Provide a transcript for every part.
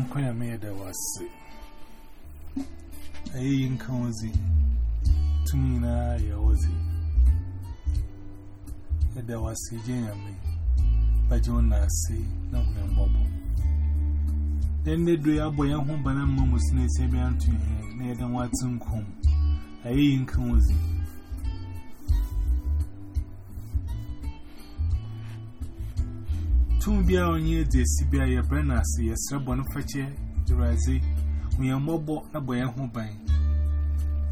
Yam Quaya made there was a yin cozy to me now, ya was it. A. Then they do a home, but I'm almost near Sabian to him, near than what's in comb. A yin cozy. Tumbia on ye, the Sibia, your banners, your stubborn fetcher, Jurazi, when your mobile, a boy and hobby.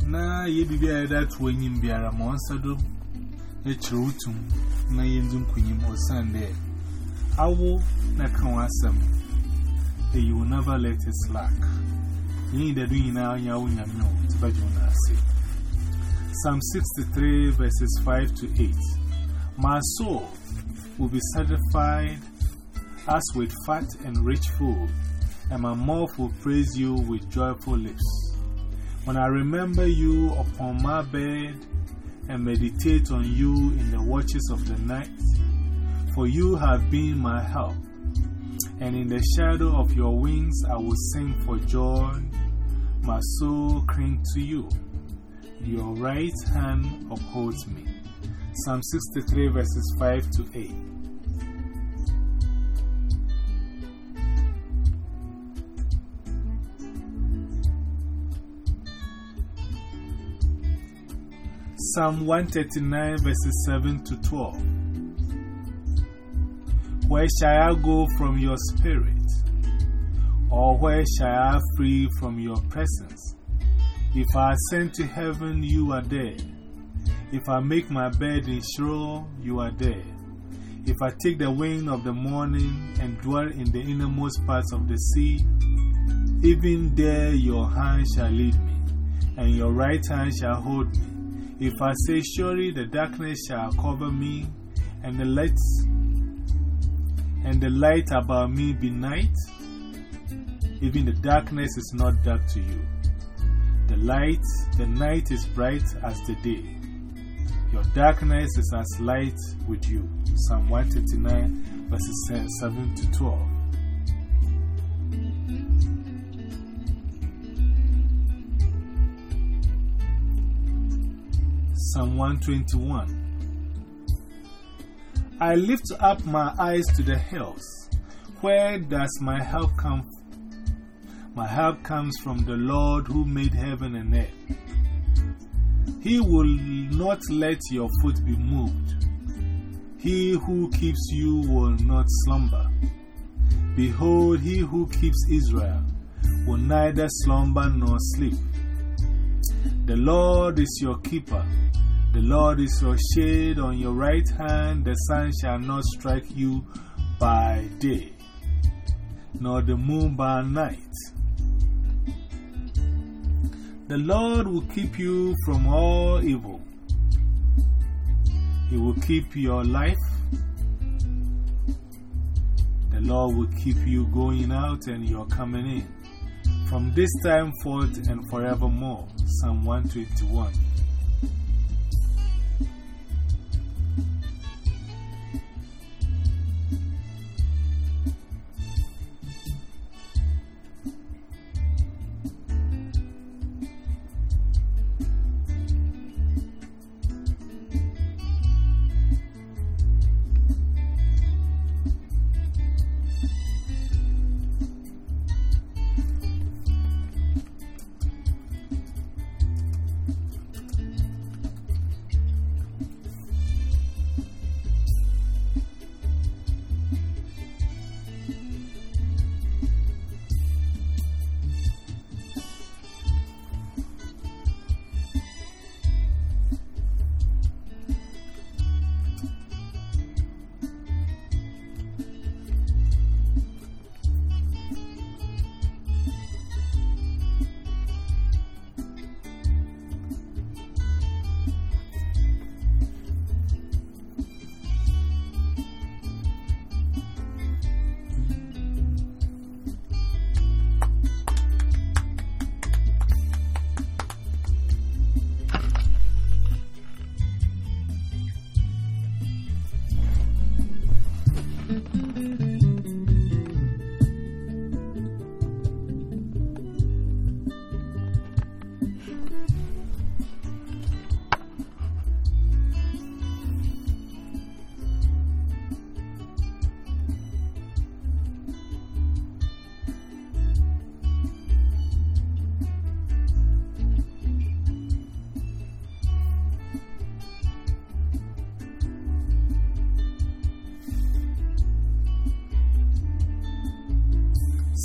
Na ye be that when you be a monster do a trutum, na ye do queen or Sunday. I will not come asam. You will never let it slack. You need a doing now, you know, to Bajuna say. Psalm 63, verses 5 to 8. My soul will be satisfied as with fat and rich food, and my mouth will praise you with joyful lips. When I remember you upon my bed and meditate on you in the watches of the night, for you have been my help, and in the shadow of your wings I will sing for joy. My soul clings to you. Your right hand upholds me. Psalm 63 verses 5 to 8. Psalm 139 verses 7 to 12. Where shall I go from your spirit? Or where shall I flee from your presence? If I ascend to heaven, you are there. If I make my bed in Sheol, you are there. If I take the wing of the morning and dwell in the innermost parts of the sea, even there your hand shall lead me, and your right hand shall hold me. If I say, Surely the darkness shall cover me, and the light, and the light about me be night, even the darkness is not dark to you. The light, the night is bright as the day. Your darkness is as light with you. Psalm 139, verses 7 to 12. Psalm 121. I lift up my eyes to the hills. Where does my help come from? My help comes from the Lord who made heaven and earth. He will not let your foot be moved. He who keeps you will not slumber. Behold, he who keeps Israel will neither slumber nor sleep. The Lord is your keeper. The Lord is your shade on your right hand. The sun shall not strike you by day, nor the moon by night. The Lord will keep you from all evil. He will keep your life. The Lord will keep you going out and your coming in. From this time forth and forevermore. Psalm 121.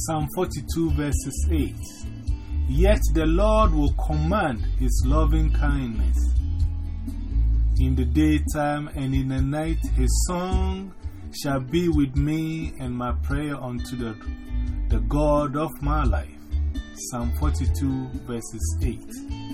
Psalm 42 verses 8. Yet the Lord will command his loving kindness. In the daytime and in the night, his song shall be with me and my prayer unto the, the God of my life. Psalm 42 verses 8.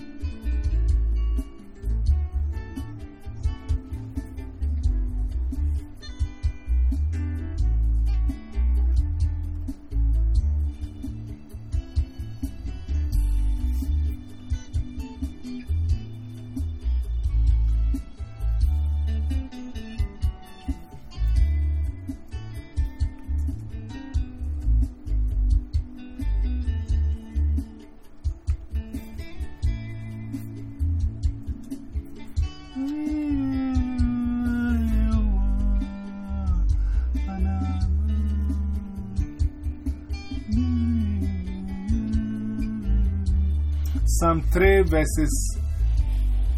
Verses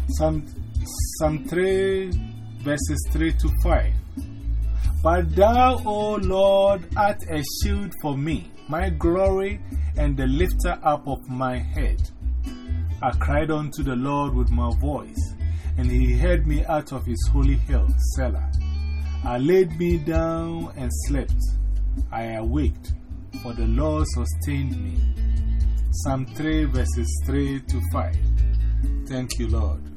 Psalm, Psalm 3 verses 3 to 5. But thou, O Lord, art a shield for me, my glory, and the lifter up of my head. I cried unto the Lord with my voice, and he heard me out of his holy hill, Selah. I laid me down and slept. I awaked, for the Lord sustained me. Psalm 3 verses 3 to 5. Thank you, Lord.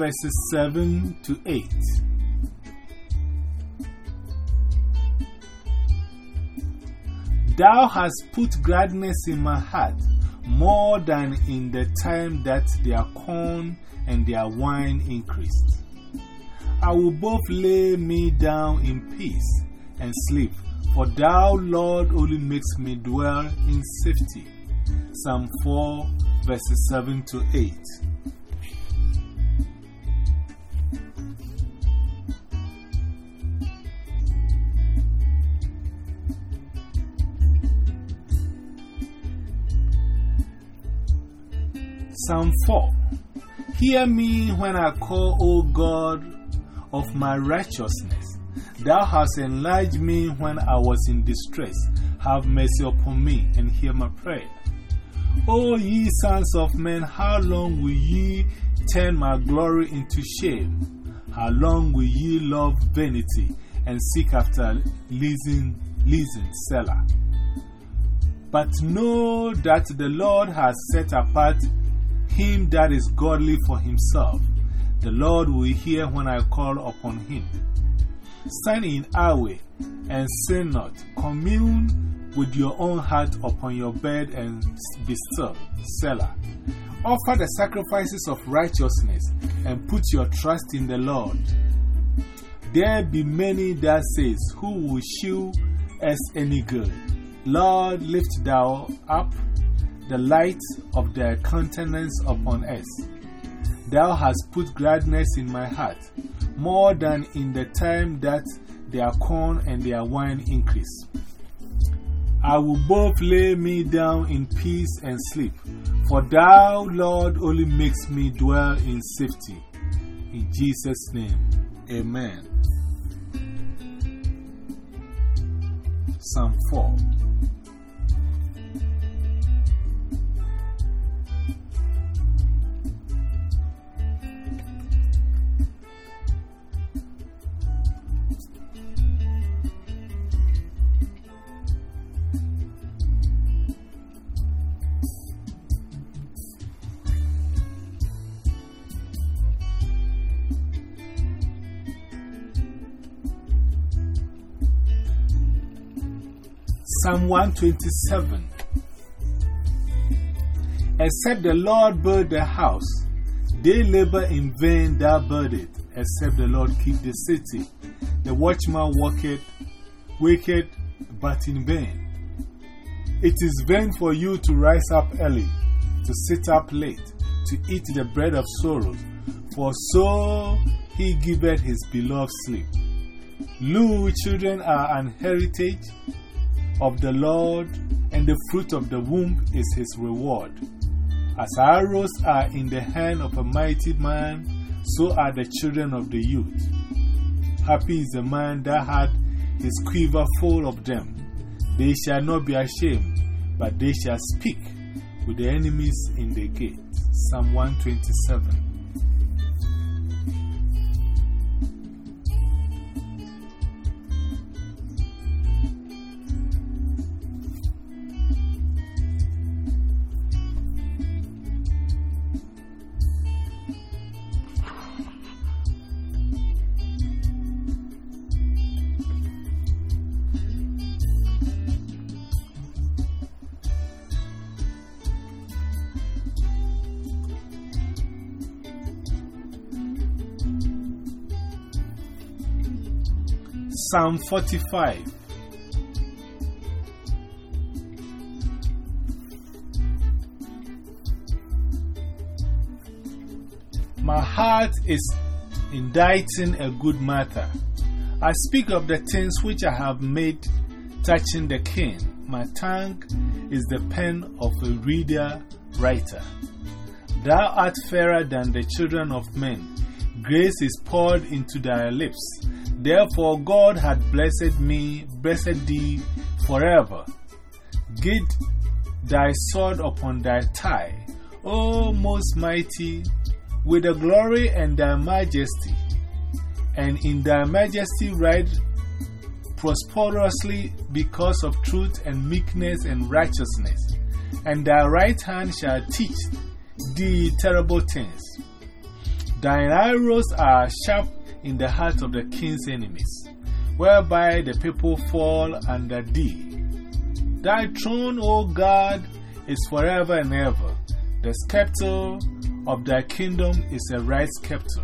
Verses 7 to 8. Thou hast put gladness in my heart more than in the time that their corn and their wine increased. I will both lay me down in peace and sleep, for thou, Lord, only makes me dwell in safety. Psalm 4 verses 7 to 8. Psalm 4 Hear me when I call, O God of my righteousness. Thou hast enlarged me when I was in distress. Have mercy upon me and hear my prayer. O ye sons of men, how long will ye turn my glory into shame? How long will ye love vanity and seek after leasing, leasing, Selah? But know that the Lord has set apart him that is godly for himself. The Lord will hear when I call upon him. Stand in our way and sin not. Commune with your own heart upon your bed and be still. Selah. Offer the sacrifices of righteousness and put your trust in the Lord. There be many that says, Who will shew us any good? Lord, lift thou up the light of thy countenance upon us. Thou hast put gladness in my heart, more than in the time that their corn and their wine increase. I will both lay me down in peace and sleep, for thou, Lord, only makes me dwell in safety. In Jesus' name, amen. Psalm 4 Psalm 127 Except the Lord build the house, they labor in vain that build it, except the Lord keep the city. The watchman walketh, waketh, but in vain. It is vain for you to rise up early, to sit up late, to eat the bread of sorrows, for so he giveth his beloved sleep. Lo, children are an heritage of the Lord, and the fruit of the womb is his reward. As arrows are in the hand of a mighty man, so are the children of the youth. Happy is the man that had his quiver full of them. They shall not be ashamed, but they shall speak with the enemies in the gate. Psalm 127. Psalm 45 My heart is inditing a good matter. I speak of the things which I have made touching the king. My tongue is the pen of a reader writer. Thou art fairer than the children of men. Grace is poured into thy lips. Therefore, God had blessed me, blessed thee forever. Get thy sword upon thy thigh, O most mighty, with the glory and thy majesty, and in thy majesty ride prosperously because of truth and meekness and righteousness, and thy right hand shall teach thee terrible things. Thine arrows are sharp in the heart of the king's enemies, whereby the people fall under thee. Thy throne, O God, is forever and ever. The scepter of thy kingdom is a right scepter.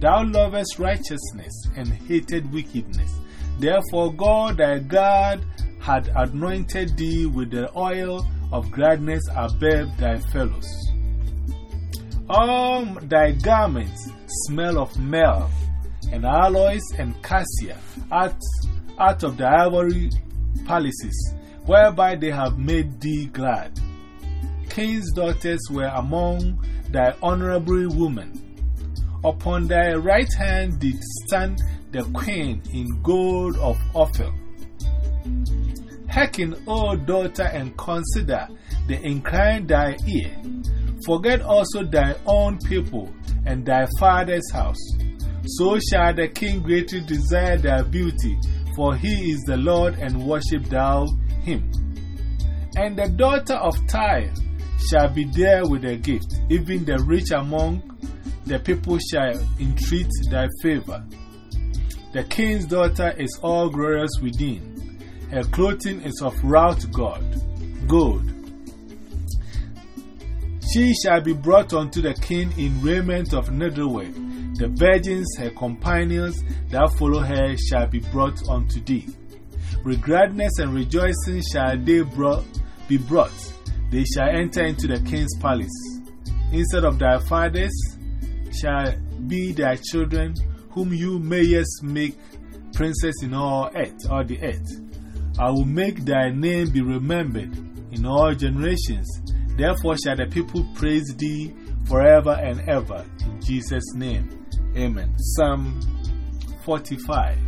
Thou lovest righteousness and hated wickedness. Therefore, God thy God had anointed thee with the oil of gladness above thy fellows. All thy garments smell of myrrh and aloes and cassia out, out of the ivory palaces, whereby they have made thee glad. King's daughters were among thy honorable women. Upon thy right hand did stand the queen in gold of Ophir. Hearken, O daughter, and consider the incline thy ear. Forget also thy own people and thy father's house. So shall the king greatly desire thy beauty, for he is the Lord, and worship thou him. And the daughter of Tyre shall be there with a gift, even the rich among the people shall entreat thy favor. The king's daughter is all glorious within, her clothing is of wrought gold. gold. She shall be brought unto the king in raiment of needlework. The virgins, her companions that follow her, shall be brought unto thee. With gladness and rejoicing shall they brought, be brought. They shall enter into the king's palace. Instead of thy fathers shall be thy children, whom you mayest make princes in all earth, all the earth. I will make thy name be remembered in all generations. Therefore shall the people praise thee forever and ever. In Jesus' name, amen. Psalm 45.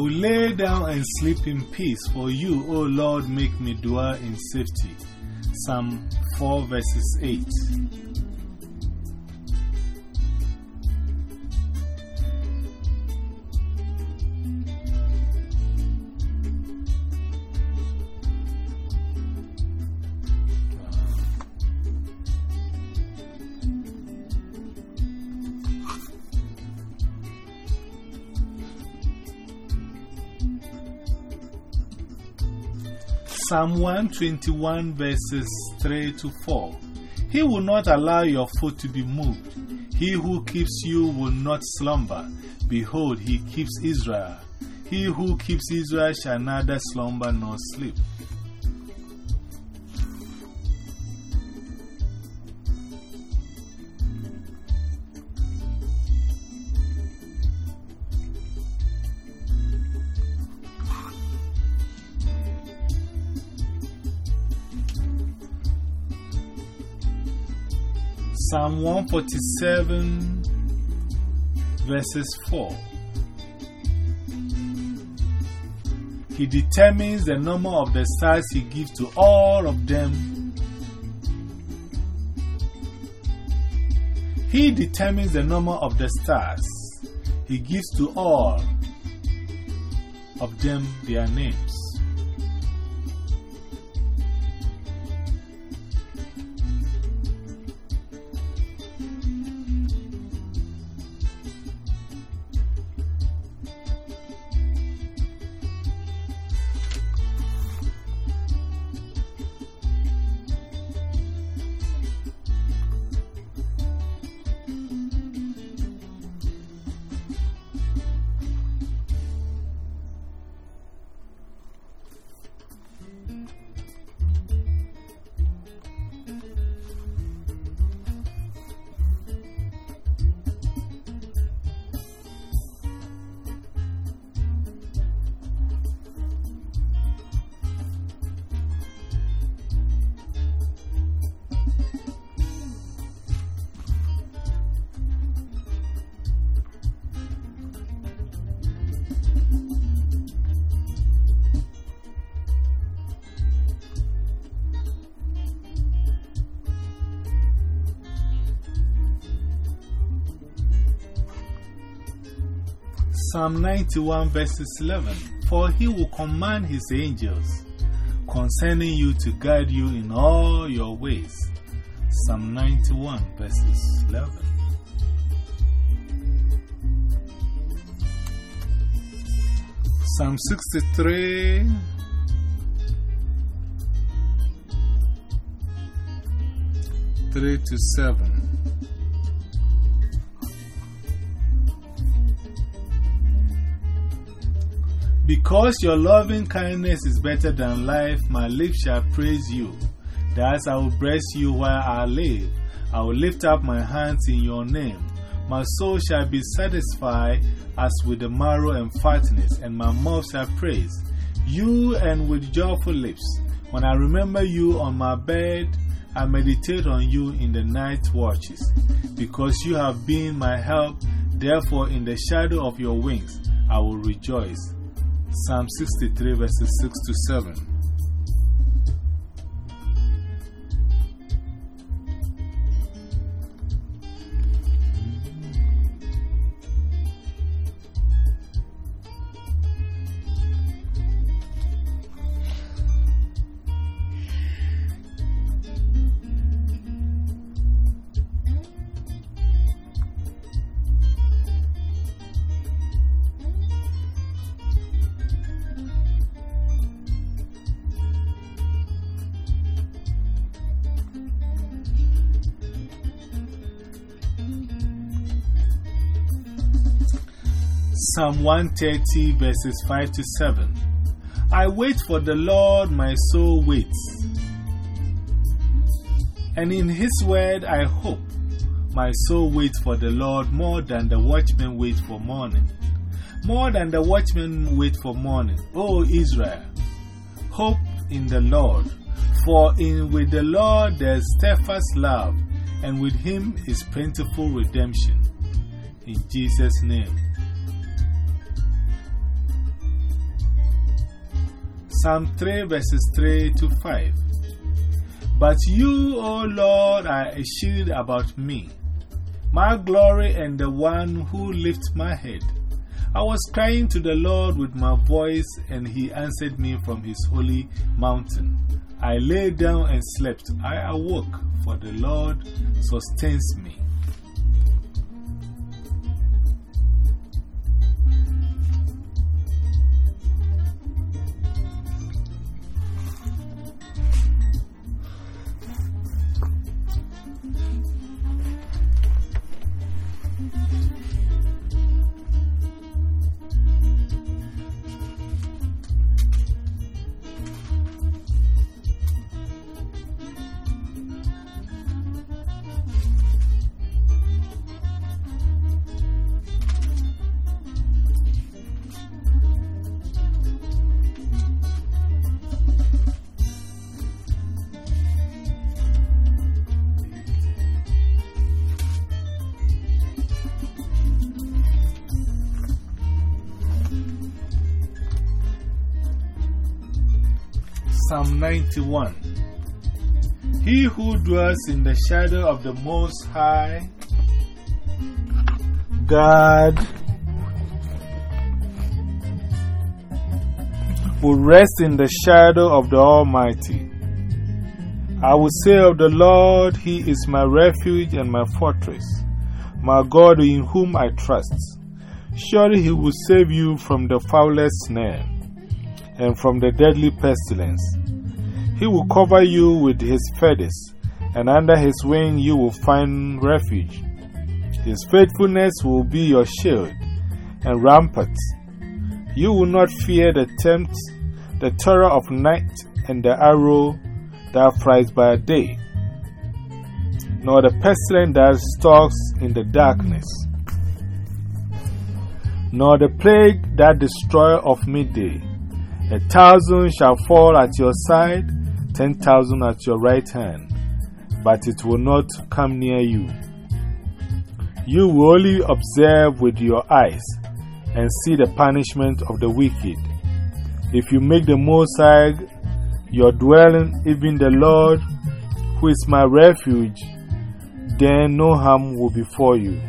Will lay down and sleep in peace, for you, O Lord, make me dwell in safety. Psalm 4 verses 8. Psalm 121 verses 3 to 4. He will not allow your foot to be moved. He who keeps you will not slumber. Behold, he keeps Israel. He who keeps Israel shall neither slumber nor sleep. Psalm 147, verses 4. He determines the number of the stars he gives to all of them. He determines the number of the stars he gives to all of them their names. Psalm 91 verses 11 For he will command his angels concerning you to guide you in all your ways. Psalm 91 verses 11. Psalm 63 3 to 7. Because your loving kindness is better than life, my lips shall praise you. Thus I will bless you while I live. I will lift up my hands in your name. My soul shall be satisfied as with the marrow and fatness, and my mouth shall praise you and with joyful lips. When I remember you on my bed, I meditate on you in the night watches. Because you have been my help, therefore, in the shadow of your wings, I will rejoice. Psalm 63 verses 6 to 7. Psalm 130, verses 5 to 7. I wait for the Lord, my soul waits. And in his word I hope. My soul waits for the Lord more than the watchmen wait for morning. More than the watchmen wait for morning. O Israel, hope in the Lord. For in with the Lord there's steadfast love, and with him is plentiful redemption. In Jesus' name. Psalm 3 verses 3 to 5. But you, O Lord, are a shield about me, my glory and the one who lifts my head. I was crying to the Lord with my voice, and he answered me from his holy mountain. I lay down and slept. I awoke, for the Lord sustains me. 91 He who dwells in the shadow of the Most High, God, will rest in the shadow of the Almighty. I will say of the Lord, He is my refuge and my fortress, my God in whom I trust. Surely He will save you from the foulest snare and from the deadly pestilence. He will cover you with his feathers, and under his wing you will find refuge. His faithfulness will be your shield and rampart. You will not fear the tempt, the terror of night, and the arrow that flies by day, nor the pestilence that stalks in the darkness, nor the plague that destroys of midday. A thousand shall fall at your side, ten thousand at your right hand, but it will not come near you. You will only observe with your eyes and see the punishment of the wicked. If you make the Most High your dwelling, even the Lord, who is my refuge, then no harm will befall you.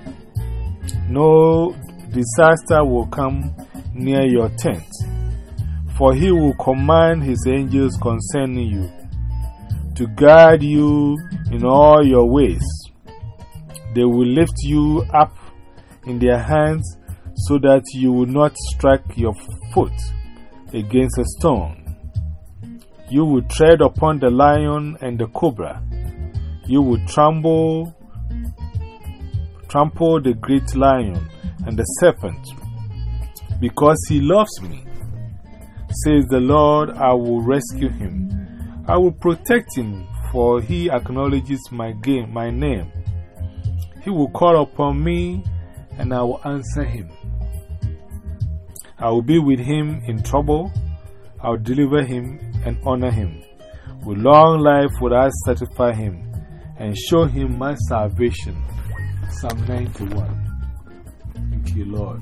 No disaster will come near your tent, for he will command his angels concerning you to guard you in all your ways. They will lift you up in their hands so that you will not strike your foot against a stone. You will tread upon the lion and the cobra. You will trample, trample the great lion and the serpent. Because he loves me, says the Lord, I will rescue him. I will protect him, for he acknowledges my, game, my name. He will call upon me, and I will answer him. I will be with him in trouble. I will deliver him and honor him. With long life will I satisfy him and show him my salvation. Psalm 91. Thank you, Lord.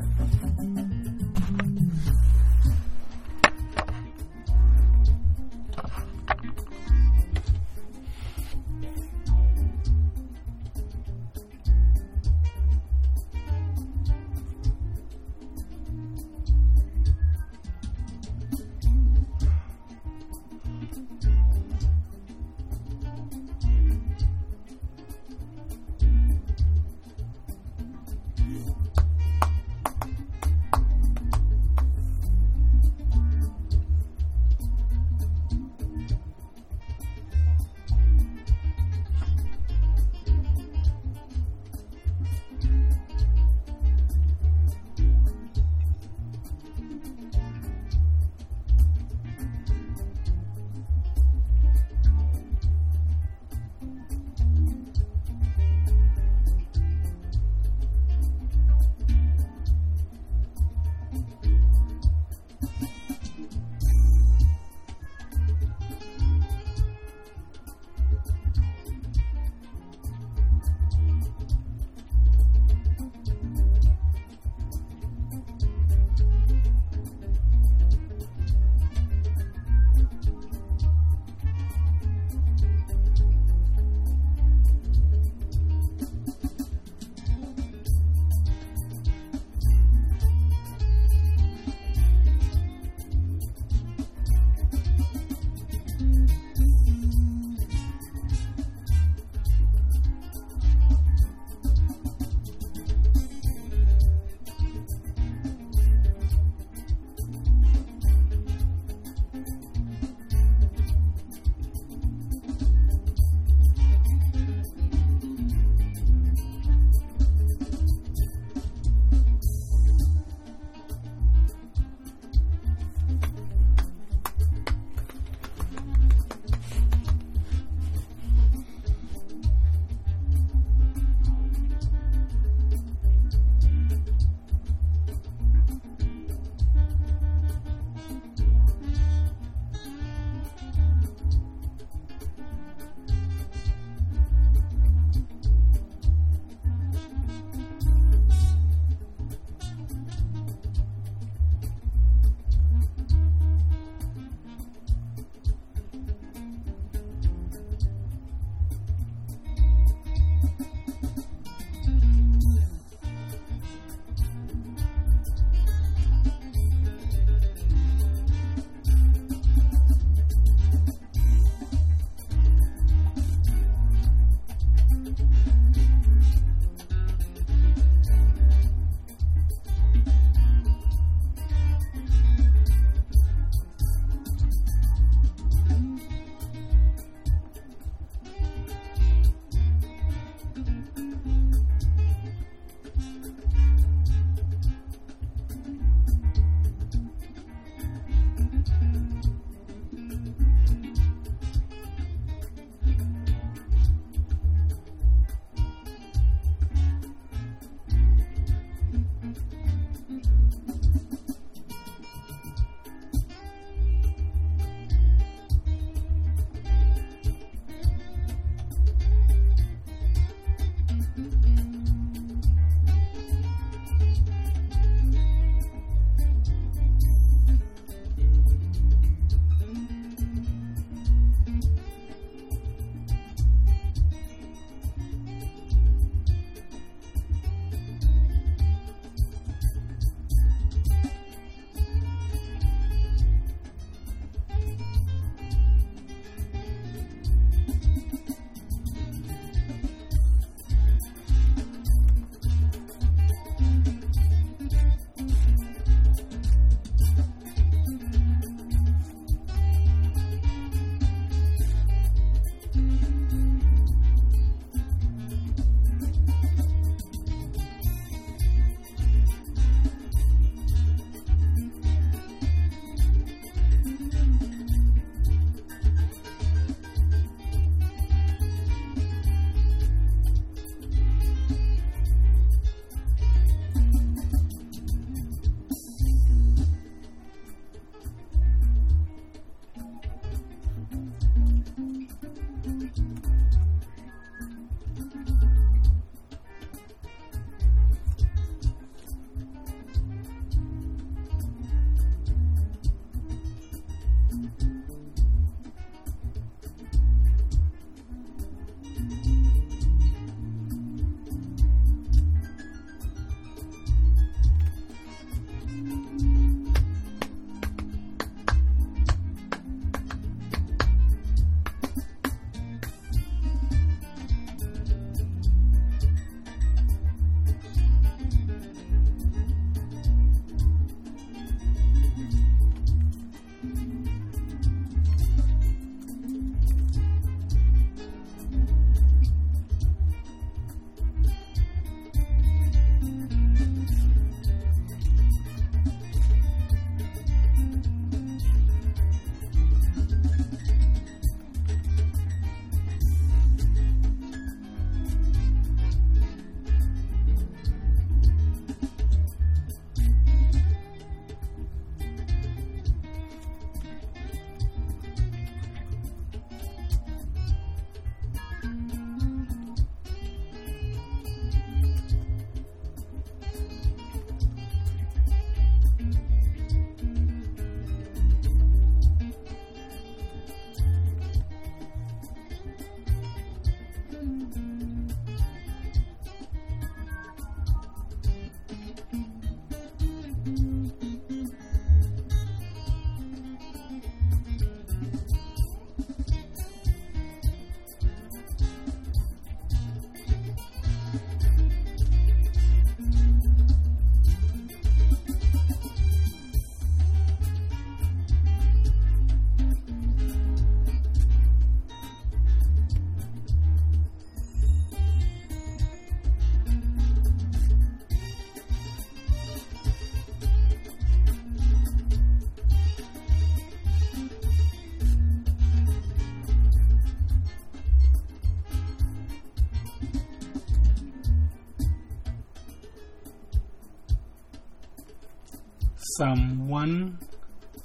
Psalm 1,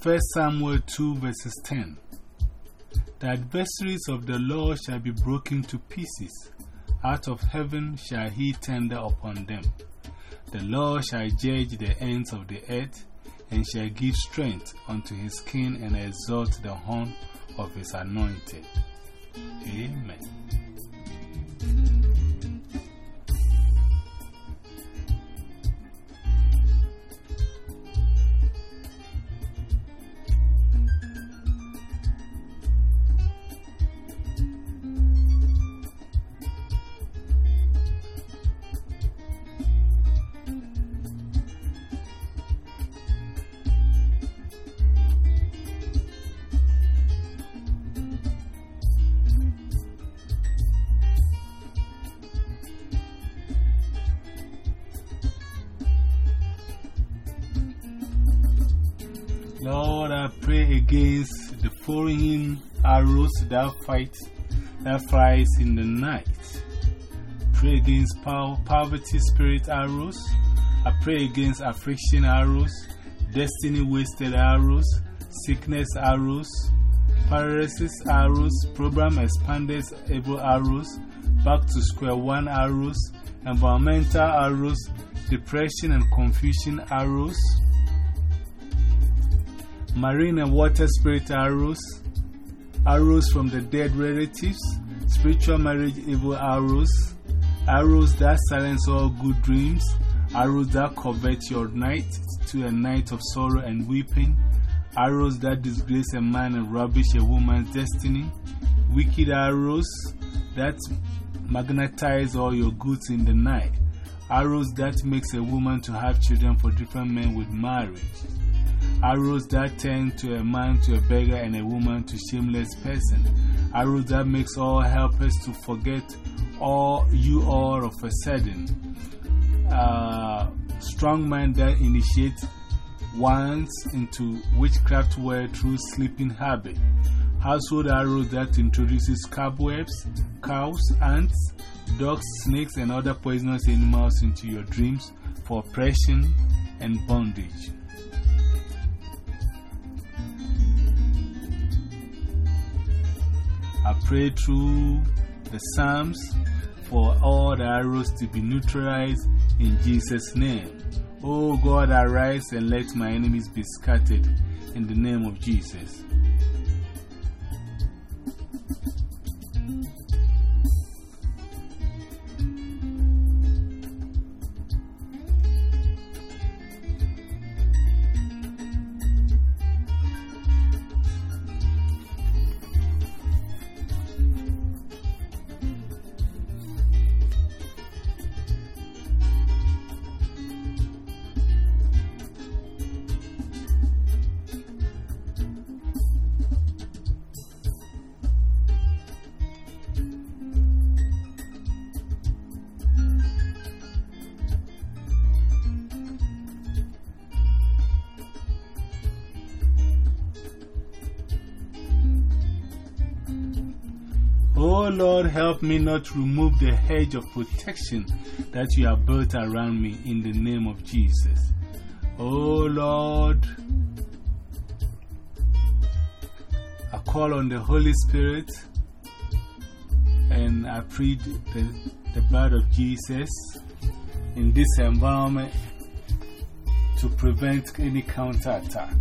1 Samuel 2 verses 10. The adversaries of the Lord shall be broken to pieces. Out of heaven shall he tender upon them. The Lord shall judge the ends of the earth, and shall give strength unto his king and exalt the horn of his anointed. Amen. That fight, that flies in the night. Pray against poverty spirit arrows. I pray against affliction arrows, destiny wasted arrows, sickness arrows, paralysis arrows, program expanded evil arrows, back to square one arrows, environmental arrows, depression and confusion arrows marine and water spirit arrows, arrows from the dead relatives, spiritual marriage evil arrows, arrows that silence all good dreams, arrows that covet your night to a night of sorrow and weeping, arrows that disgrace a man and rubbish a woman's destiny, wicked arrows that magnetize all your goods in the night, arrows that makes a woman to have children for different men with marriage arrows that turn to a man to a beggar and a woman to shameless person, arrows that makes all helpers to forget all you all of a sudden, uh, strong man that initiates ones into witchcraft world through sleeping habit, household arrows that introduces cobwebs, cows, ants, dogs, snakes, and other poisonous animals into your dreams for oppression and bondage. I pray through the Psalms for all the arrows to be neutralized in Jesus' name. Oh God, arise and let my enemies be scattered in the name of Jesus. Help me not remove the hedge of protection that you have built around me in the name of Jesus. Oh Lord, I call on the Holy Spirit and I plead the, the blood of Jesus in this environment to prevent any counterattack.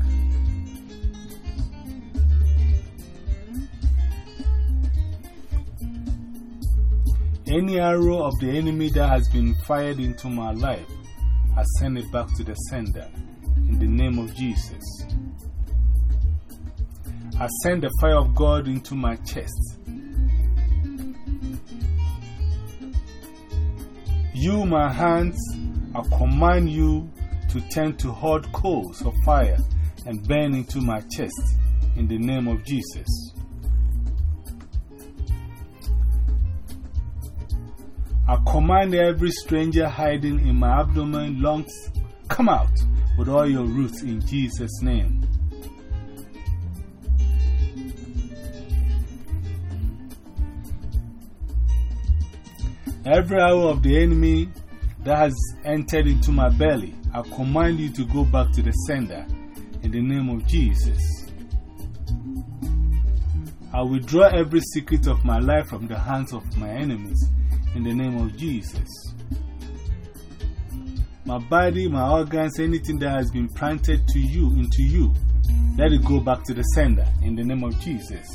Any arrow of the enemy that has been fired into my life, I send it back to the sender in the name of Jesus. I send the fire of God into my chest. You, my hands, I command you to turn to hot coals of fire and burn into my chest in the name of Jesus. I command every stranger hiding in my abdomen, lungs, come out with all your roots in Jesus' name. Every hour of the enemy that has entered into my belly, I command you to go back to the sender in the name of Jesus. I withdraw every secret of my life from the hands of my enemies in the name of Jesus. My body, my organs, anything that has been planted to you, into you, let it go back to the sender in the name of Jesus.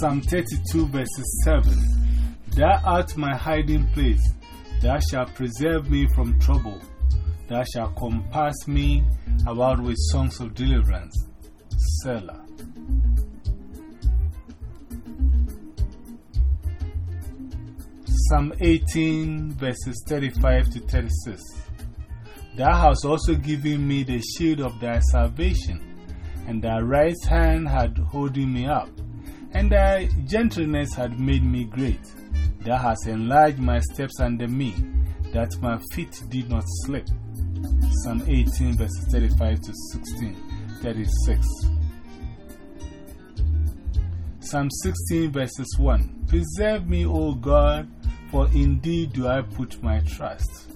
Psalm 32, verses 7 Thou art my hiding place, thou shalt preserve me from trouble, thou shalt compass me about with songs of deliverance. Selah. Psalm 18, verses 35 to 36. Thou hast also given me the shield of thy salvation, and thy right hand had holding me up, and thy gentleness had made me great. Thou hast enlarged my steps under me, that my feet did not slip. Psalm 18, verses 35 to 16, 36. Psalm 16, verses 1 Preserve me, O God, for indeed do I put my trust.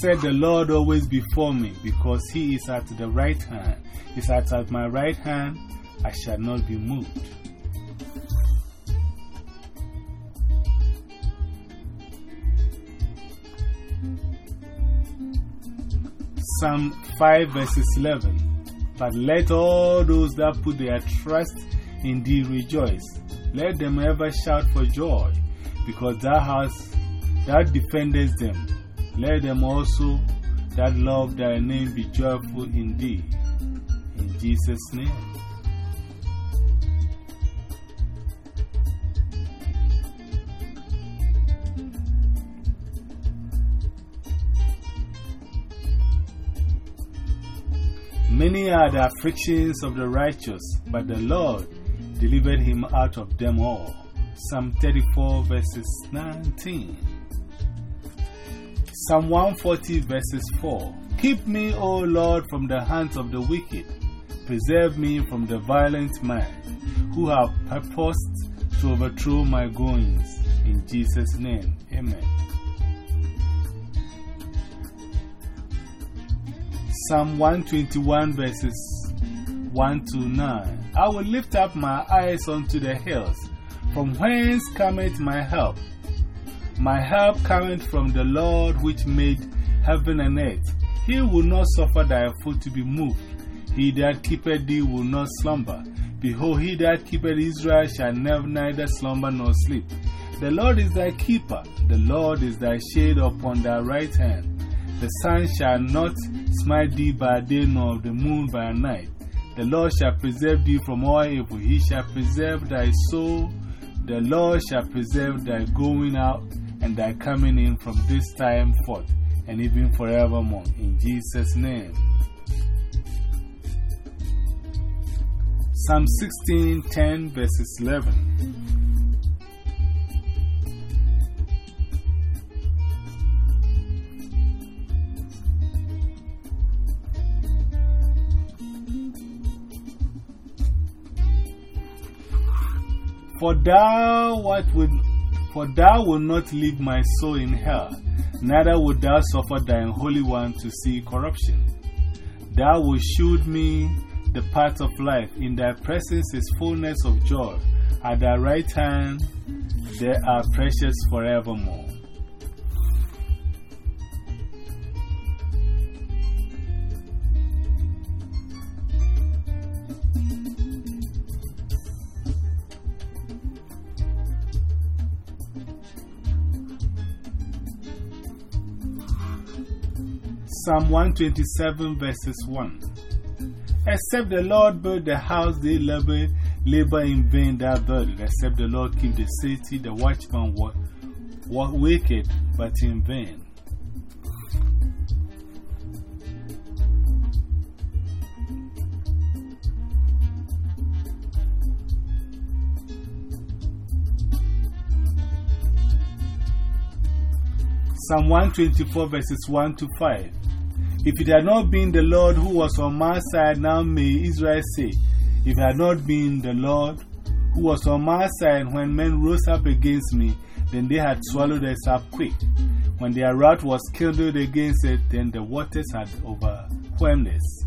Said the Lord always before me, because he is at the right hand. He is at, at my right hand, I shall not be moved. Psalm 5 verses 11 But let all those that put their trust in thee rejoice. Let them ever shout for joy, because thou hast, thou defendest them. Let them also that love thy name be joyful in thee. In Jesus' name. Many are the afflictions of the righteous, but the Lord delivered him out of them all. Psalm 34, verses 19. Psalm 140, verses 4. Keep me, O Lord, from the hands of the wicked. Preserve me from the violent man who have purposed to overthrow my goings. In Jesus' name, amen. Psalm 121, verses 1 to 9. I will lift up my eyes unto the hills. From whence cometh my help? My help cometh from the Lord which made heaven and earth. He will not suffer thy foot to be moved. He that keepeth thee will not slumber. Behold, he that keepeth Israel shall never neither slumber nor sleep. The Lord is thy keeper. The Lord is thy shade upon thy right hand. The sun shall not smite thee by day, nor the moon by night. The Lord shall preserve thee from all evil. He shall preserve thy soul. The Lord shall preserve thy going out and thy coming in from this time forth and even forevermore. In Jesus' name. Psalm 16, 10, verses 11. For thou, what would, for thou wilt not leave my soul in hell, neither wilt thou suffer thine Holy One to see corruption. Thou wilt shield me the path of life. In thy presence is fullness of joy. At thy right hand there are precious forevermore. Psalm 127, verses 1. Except the Lord build the house, they labor, labor in vain that build. Except the Lord keep the city, the watchman walk, walk wicked, but in vain. Psalm 124, verses 1 to 5. If it had not been the Lord who was on my side, now may Israel say, If it had not been the Lord who was on my side when men rose up against me, then they had swallowed us up quick. When their wrath was kindled against it, then the waters had overwhelmed us.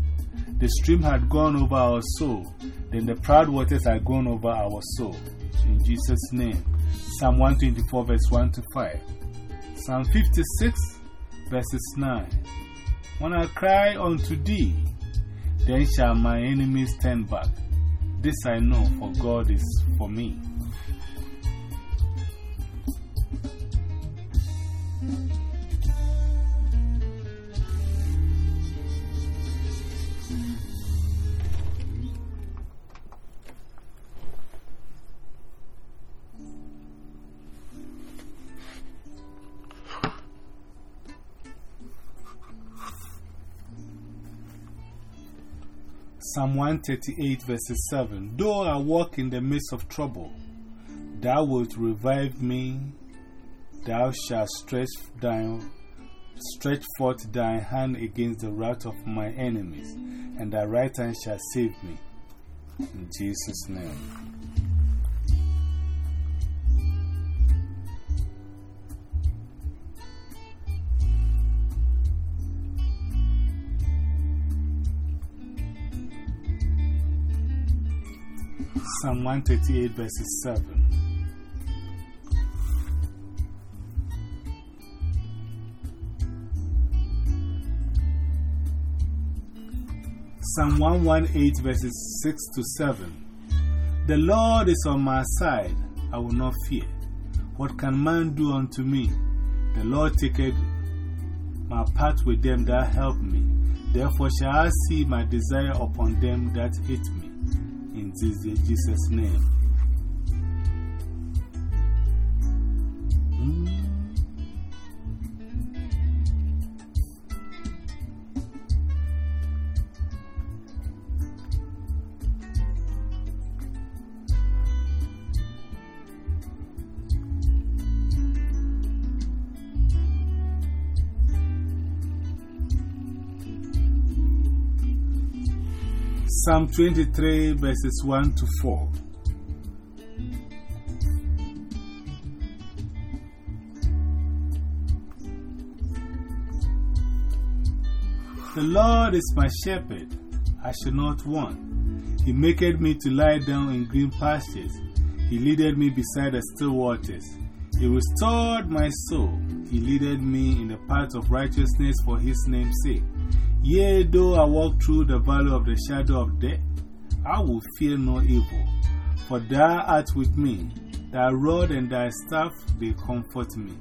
The stream had gone over our soul, then the proud waters had gone over our soul. In Jesus' name. Psalm 124, verse 1 to 5. Psalm 56, verses 9. When I cry unto thee, then shall my enemies turn back. This I know, for God is for me. Psalm 138, verses 7 Though I walk in the midst of trouble, thou wilt revive me, thou shalt stretch, down, stretch forth thy hand against the wrath of my enemies, and thy right hand shall save me. In Jesus' name. Psalm 138, verses 7. Psalm 118, verses 6 to 7. The Lord is on my side, I will not fear. What can man do unto me? The Lord taketh my part with them that help me. Therefore shall I see my desire upon them that hate me in Jesus' name. Hmm? Psalm 23, verses 1 to 4. The Lord is my shepherd, I shall not want. He maketh me to lie down in green pastures. He leadeth me beside the still waters. He restored my soul. He leadeth me in the path of righteousness for his name's sake. Yea, though I walk through the valley of the shadow of death, I will fear no evil. For thou art with me, thy rod and thy staff, they comfort me.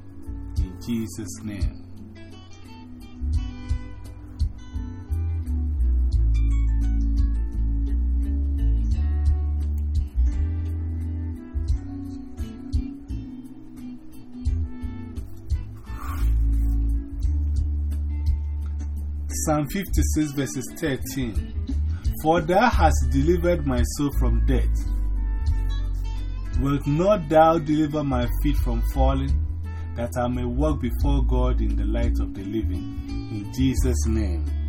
In Jesus' name. Psalm 56, verses 13. For thou hast delivered my soul from death. Wilt not thou deliver my feet from falling, that I may walk before God in the light of the living? In Jesus' name.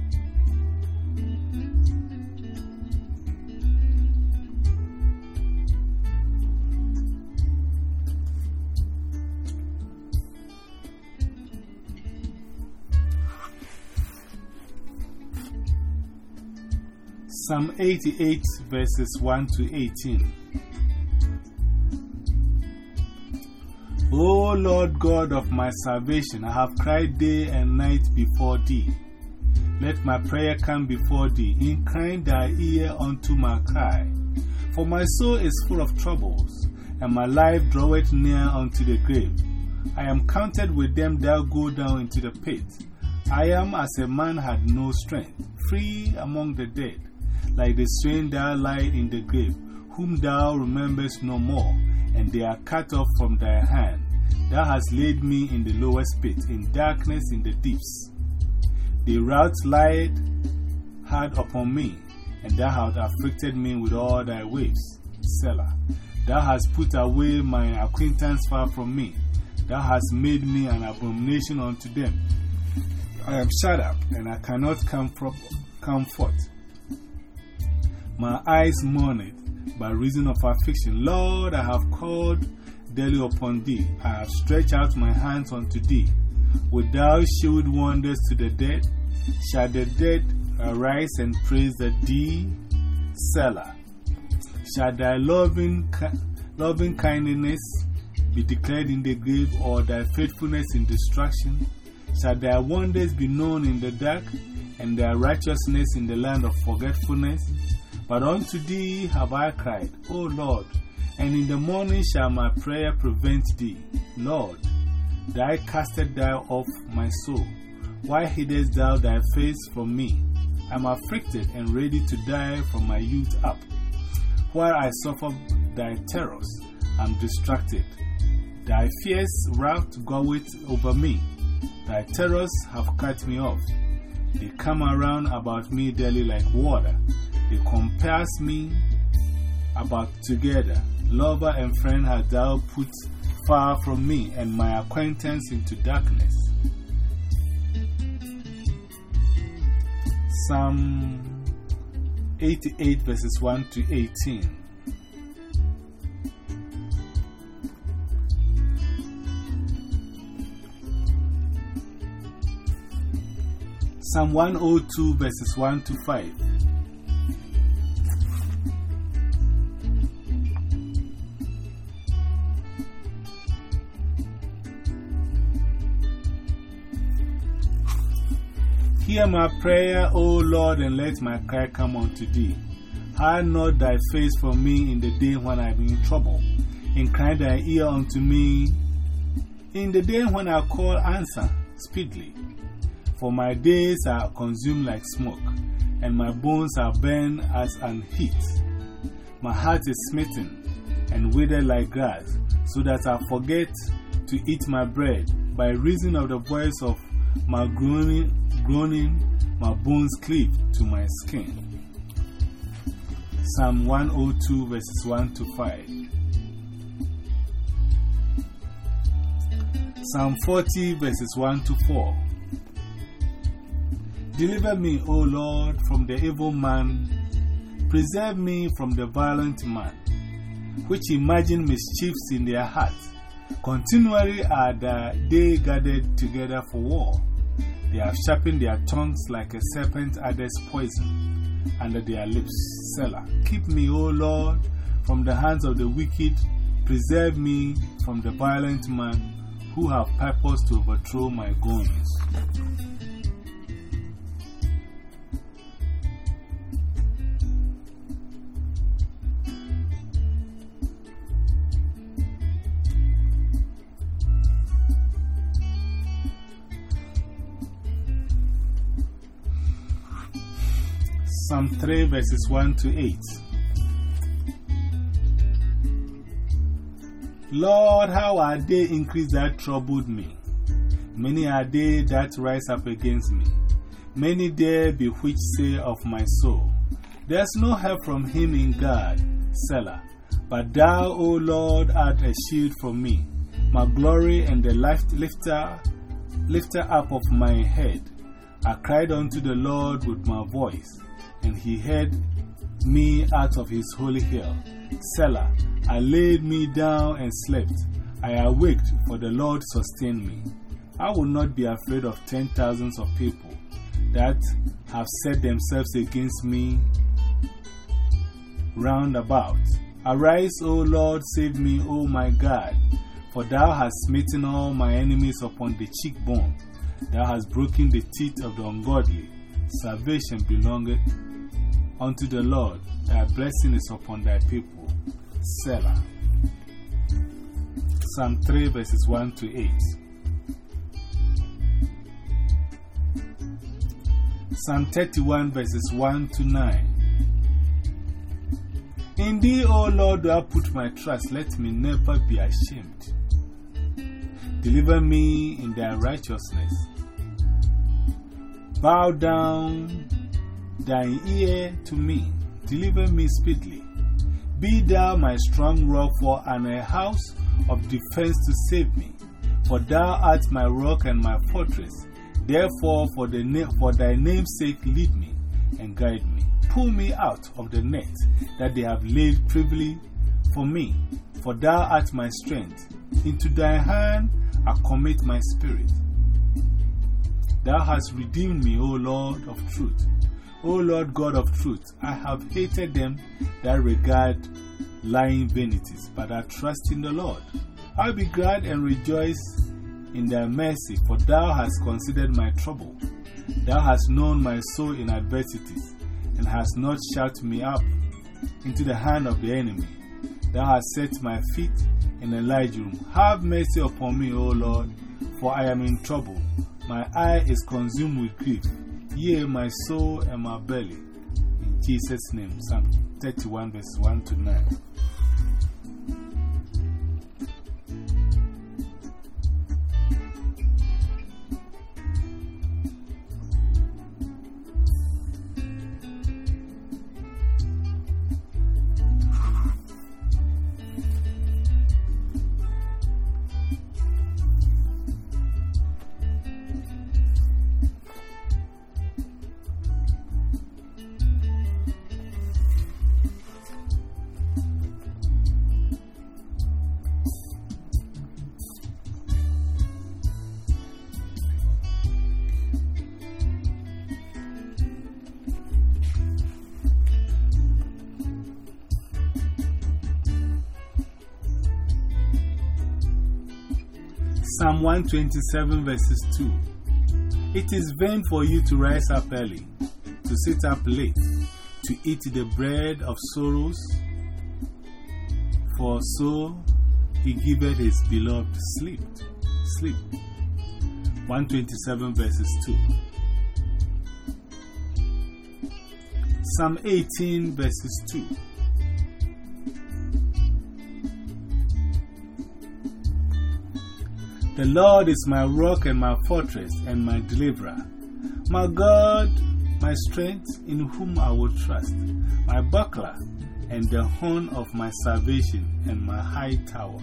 Psalm 88, verses 1 to 18. O Lord God of my salvation, I have cried day and night before thee. Let my prayer come before thee. Incline thy ear unto my cry. For my soul is full of troubles, and my life draweth near unto the grave. I am counted with them that go down into the pit. I am as a man had no strength, free among the dead like the slain that lie in the grave, whom thou rememberest no more, and they are cut off from thy hand. Thou hast laid me in the lowest pit, in darkness in the deeps. The rout lied hard upon me, and thou hast afflicted me with all thy waves. Selah. Thou hast put away my acquaintance far from me. Thou hast made me an abomination unto them. I am shut up and I cannot come, come forth. My eyes mourn it by reason of affliction. Lord, I have called daily upon thee. I have stretched out my hands unto thee. Wilt thou shield wonders to the dead? Shall the dead arise and praise the thee, Selah? Shall thy loving, loving kindness be declared in the grave, or thy faithfulness in destruction? Shall thy wonders be known in the dark, and thy righteousness in the land of forgetfulness? But unto thee have I cried, O Lord, and in the morning shall my prayer prevent thee. Lord, thy casted thou off my soul. Why hidest thou thy face from me? I am afflicted and ready to die from my youth up. While I suffer thy terrors, I am distracted. Thy fierce wrath goeth over me. Thy terrors have cut me off. They come around about me daily like water. They compass me about together. Lover and friend hast thou put far from me, and my acquaintance into darkness. Psalm 88 verses 1 to 18. Psalm 102 verses 1 to 5. Hear my prayer, O Lord, and let my cry come unto thee. Hide not thy face from me in the day when I am in trouble. Incline thy ear unto me. In the day when I call, answer speedily. For my days are consumed like smoke, and my bones are burned as an heat. My heart is smitten and withered like grass, so that I forget to eat my bread. By reason of the voice of my groaning, groaning my bones cleave to my skin. Psalm 102, verses 1 to 5. Psalm 40, verses 1 to 4. Deliver me, O Lord, from the evil man. Preserve me from the violent man, which imagine mischiefs in their hearts. Continually are they gathered together for war. They have sharpened their tongues like a serpent adds poison under their lips. Selah. Keep me, O Lord, from the hands of the wicked. Preserve me from the violent man who have purpose to overthrow my goings. Psalm 3 verses 1 to 8. Lord, how are they increased that troubled me? Many are they that rise up against me. Many there be which say of my soul, There's no help from him in God, Selah. But thou, O Lord, art a shield for me, my glory and the lifter, lifter up of my head. I cried unto the Lord with my voice and he heard me out of his holy hill. Selah, I laid me down and slept. I awaked, for the Lord sustained me. I will not be afraid of ten thousands of people that have set themselves against me round about. Arise, O Lord, save me, O my God, for thou hast smitten all my enemies upon the cheekbone. Thou hast broken the teeth of the ungodly. Salvation belongeth unto the Lord, thy blessing is upon thy people. Selah. Psalm 3 verses 1 to 8. Psalm 31 verses 1 to 9. In thee, O Lord, do I put my trust, let me never be ashamed. Deliver me in thy righteousness. Bow down thine ear to me, deliver me speedily. Be thou my strong rock for and a house of defense to save me. For thou art my rock and my fortress. Therefore, for, the for thy name's sake, lead me and guide me. Pull me out of the net that they have laid privily for me, for thou art my strength. Into thy hand I commit my spirit. Thou hast redeemed me, O Lord of truth. O Lord God of truth, I have hated them that regard lying vanities, but I trust in the Lord. I'll be glad and rejoice in thy mercy, for thou hast considered my trouble. Thou hast known my soul in adversities, and hast not shut me up into the hand of the enemy. Thou hast set my feet in a large room. Have mercy upon me, O Lord, for I am in trouble. My eye is consumed with grief yea, my soul and my belly. In Jesus' name, Psalm 31, verse 1 to 9. 127 verses 2 It is vain for you to rise up early, to sit up late, to eat the bread of sorrows, for so he giveth his beloved sleep. Sleep. 127 verses 2 Psalm 18 verses 2 The Lord is my rock and my fortress and my deliverer. My God, my strength, in whom I will trust, my buckler and the horn of my salvation and my high tower.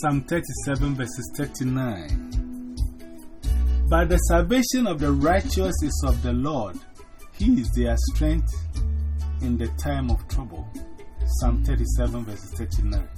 Psalm 37 verses 39. But the salvation of the righteous is of the Lord. He is their strength in the time of trouble. Psalm 37 verses 39.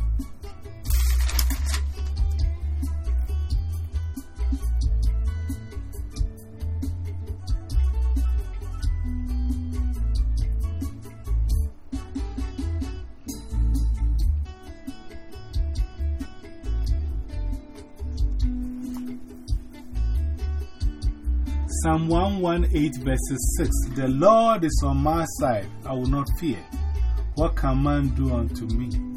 Psalm 118 verses 6 The Lord is on my side, I will not fear. What can man do unto me?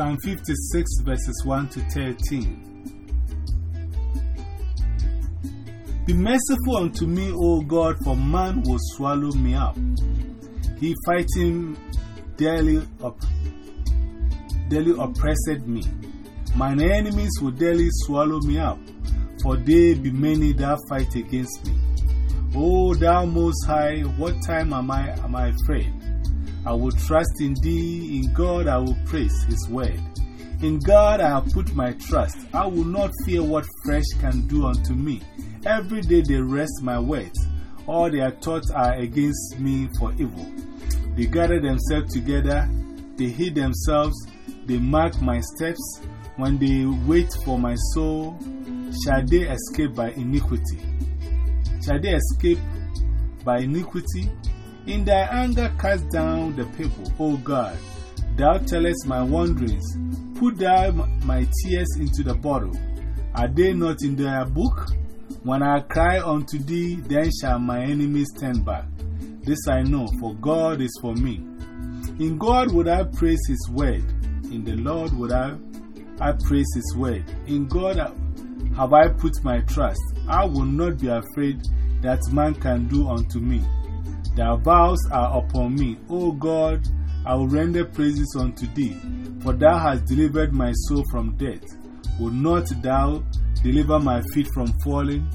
Psalm 56 verses 1 to 13. Be merciful unto me, O God, for man will swallow me up. He fighting daily, up, daily oppressed me. Mine enemies will daily swallow me up, for they be many that fight against me. O thou most high, what time am I, am I afraid? I will trust in thee, in God I will praise his word. In God I have put my trust. I will not fear what flesh can do unto me. Every day they wrest my words. All their thoughts are against me for evil. They gather themselves together, they hid themselves, they mark my steps. When they wait for my soul, shall they escape by iniquity? Shall they escape by iniquity? In thy anger, cast down the people, O God. Thou tellest my wanderings. Put thou my tears into the bottle. Are they not in thy book? When I cry unto thee, then shall my enemies turn back. This I know, for God is for me. In God would I praise His word. In the Lord would I, I praise His word. In God have I put my trust. I will not be afraid that man can do unto me. Thy vows are upon me. O God, I will render praises unto thee, for thou hast delivered my soul from death. Will not thou deliver my feet from falling,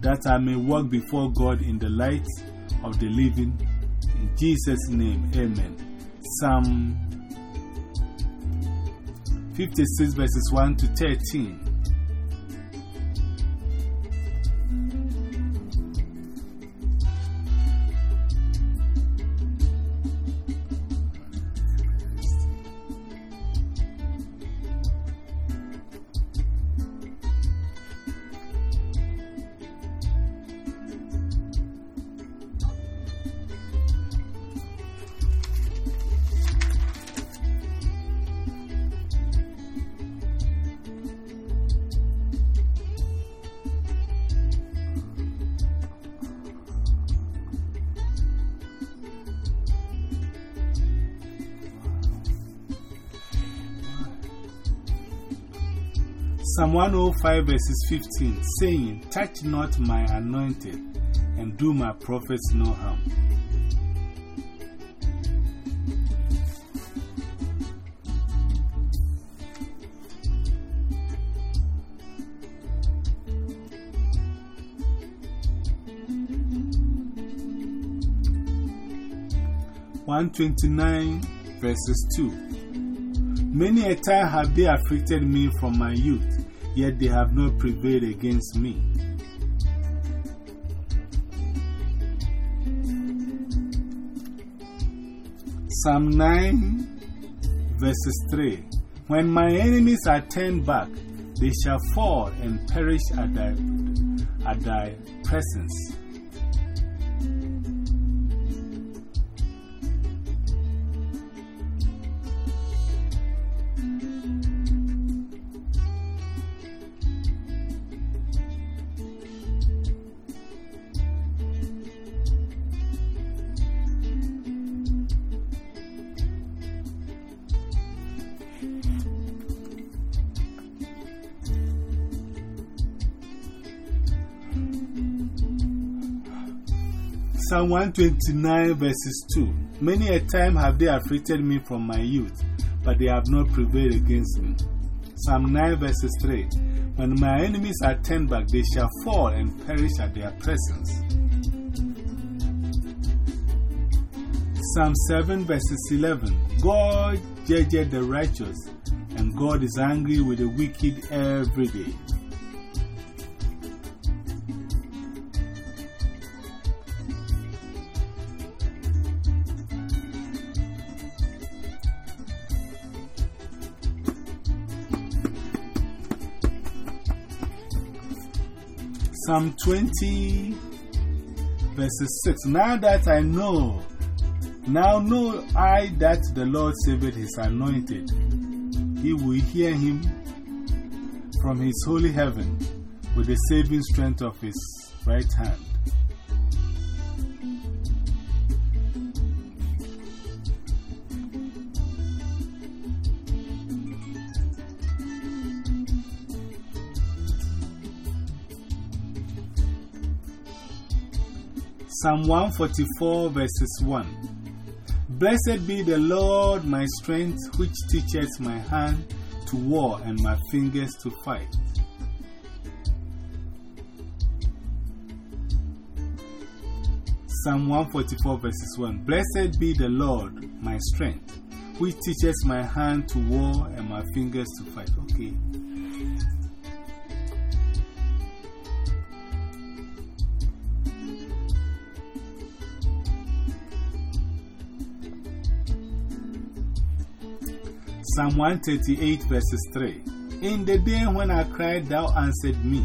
that I may walk before God in the light of the living? In Jesus' name, amen. Psalm 56 verses 1 to 13. Psalm 105 verses 15 saying, Touch not my anointed and do my prophets no harm. One twenty nine verses two. Many a time have they afflicted me from my youth yet they have not prevailed against me. Psalm 9, verses 3 When my enemies are turned back, they shall fall and perish at thy, at thy presence. Psalm 129 verses 2 Many a time have they afflicted me from my youth, but they have not prevailed against me. Psalm 9 verses 3 When my enemies are turned back, they shall fall and perish at their presence. Psalm 7 verses 11 God judged the righteous, and God is angry with the wicked every day. Psalm 20, verses 6. Now that I know, now know I that the Lord saved his anointed. He will hear him from his holy heaven with the saving strength of his right hand. Psalm 144 verses 1 Blessed be the Lord my strength, which teacheth my hand to war and my fingers to fight. Psalm 144 verses 1 Blessed be the Lord, my strength, which teaches my hand to war and my fingers to fight. Okay. Psalm 138 verses 3 In the day when I cried, thou answered me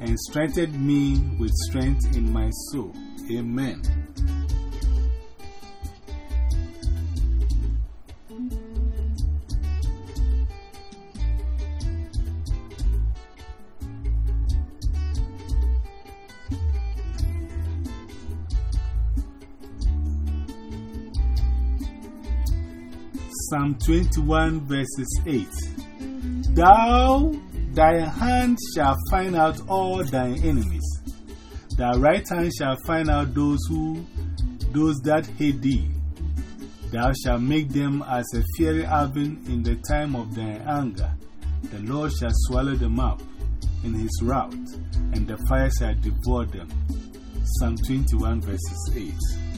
and strengthened me with strength in my soul. Amen. Psalm 21 verses 8 Thou, thy hand shall find out all thine enemies. Thy right hand shall find out those who, those that hate thee. Thou shalt make them as a fiery oven in the time of thine anger. The Lord shall swallow them up in his wrath, and the fire shall devour them. Psalm 21 verses 8.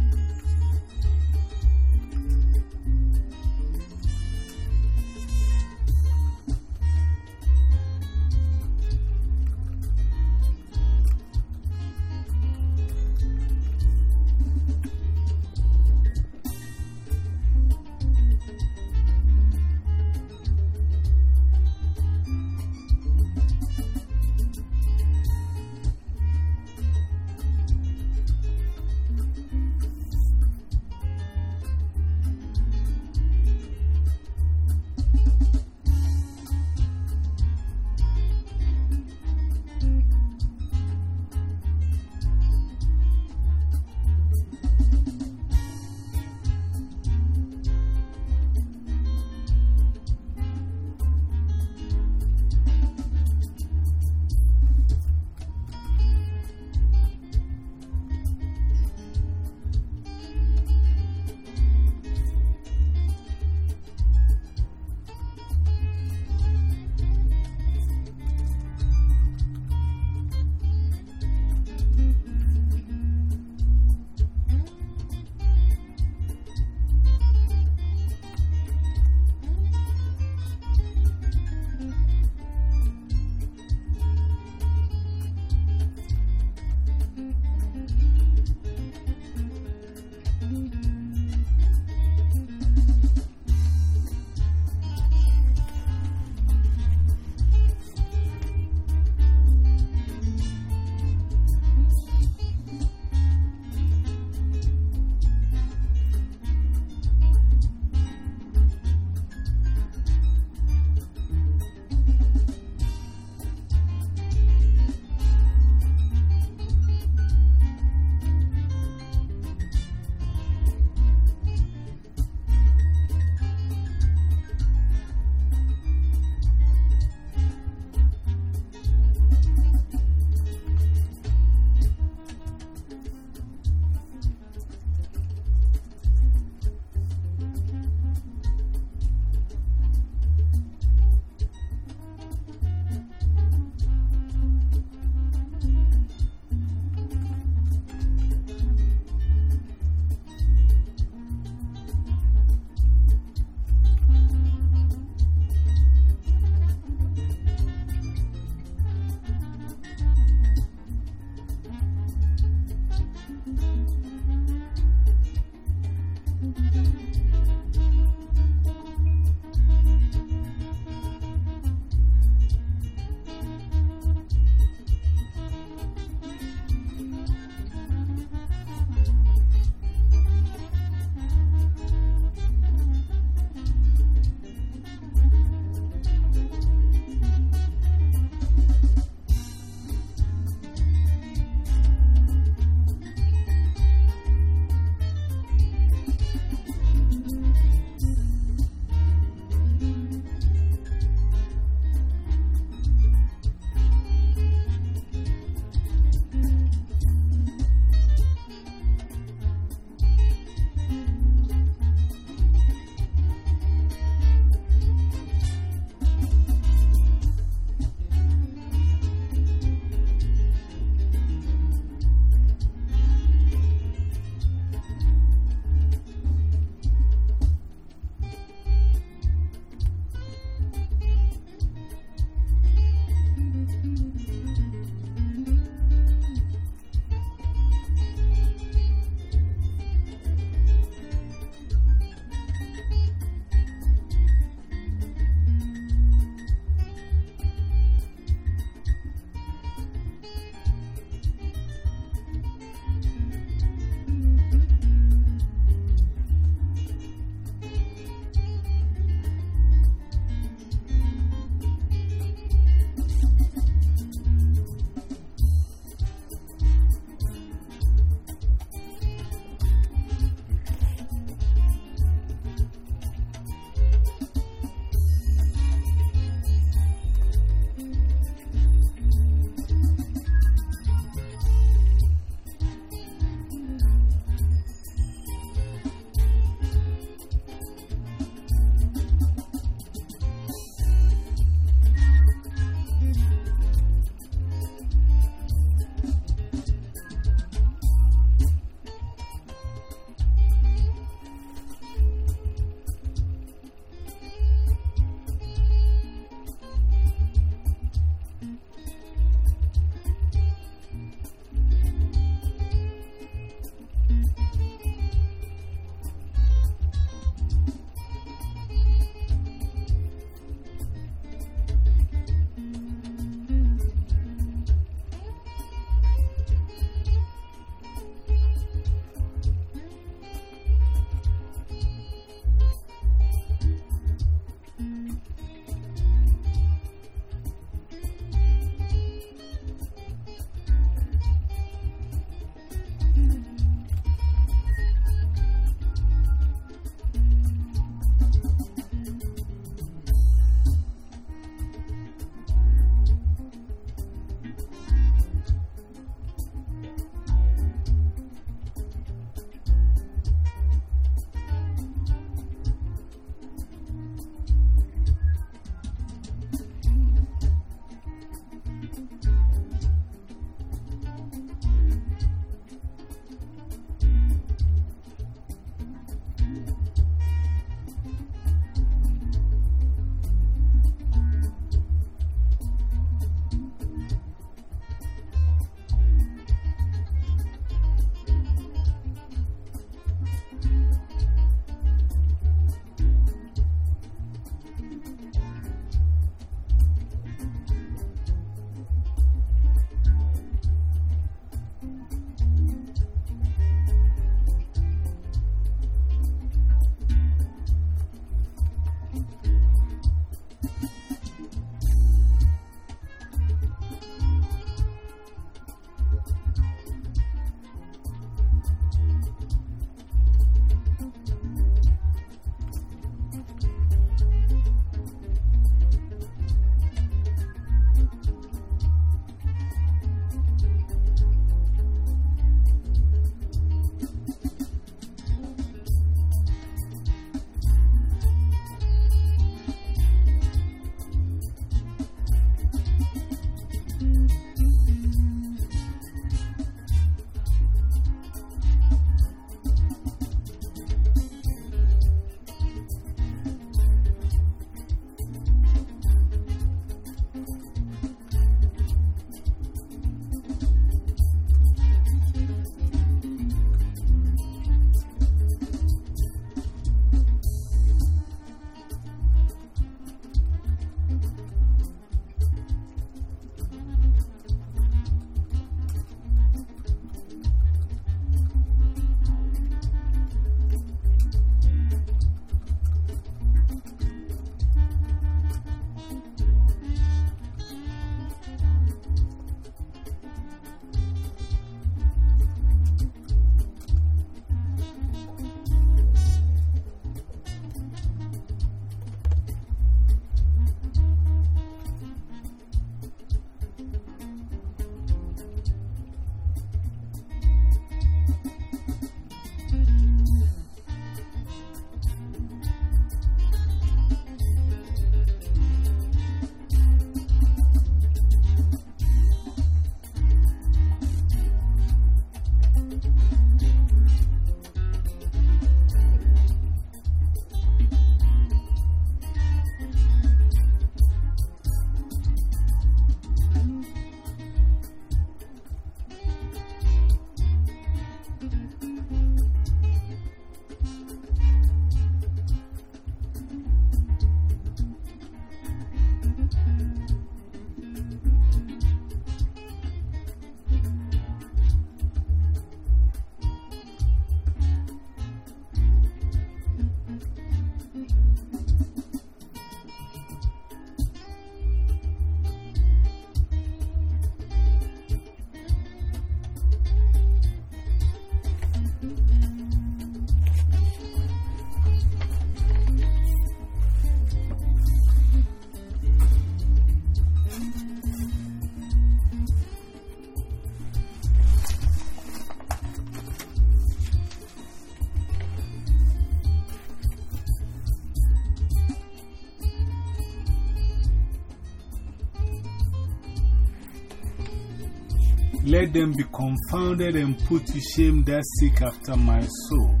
Let them be confounded and put to shame that seek after my soul.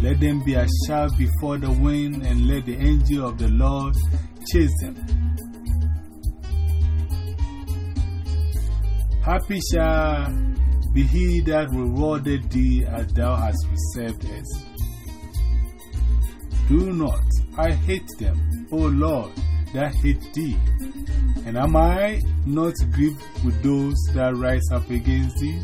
Let them be a shout before the wind, and let the angel of the Lord chase them. Happy shall be he that rewarded thee as thou hast received us. Do not, I hate them, O Lord, that hate thee. And am I not grieved with those that rise up against thee?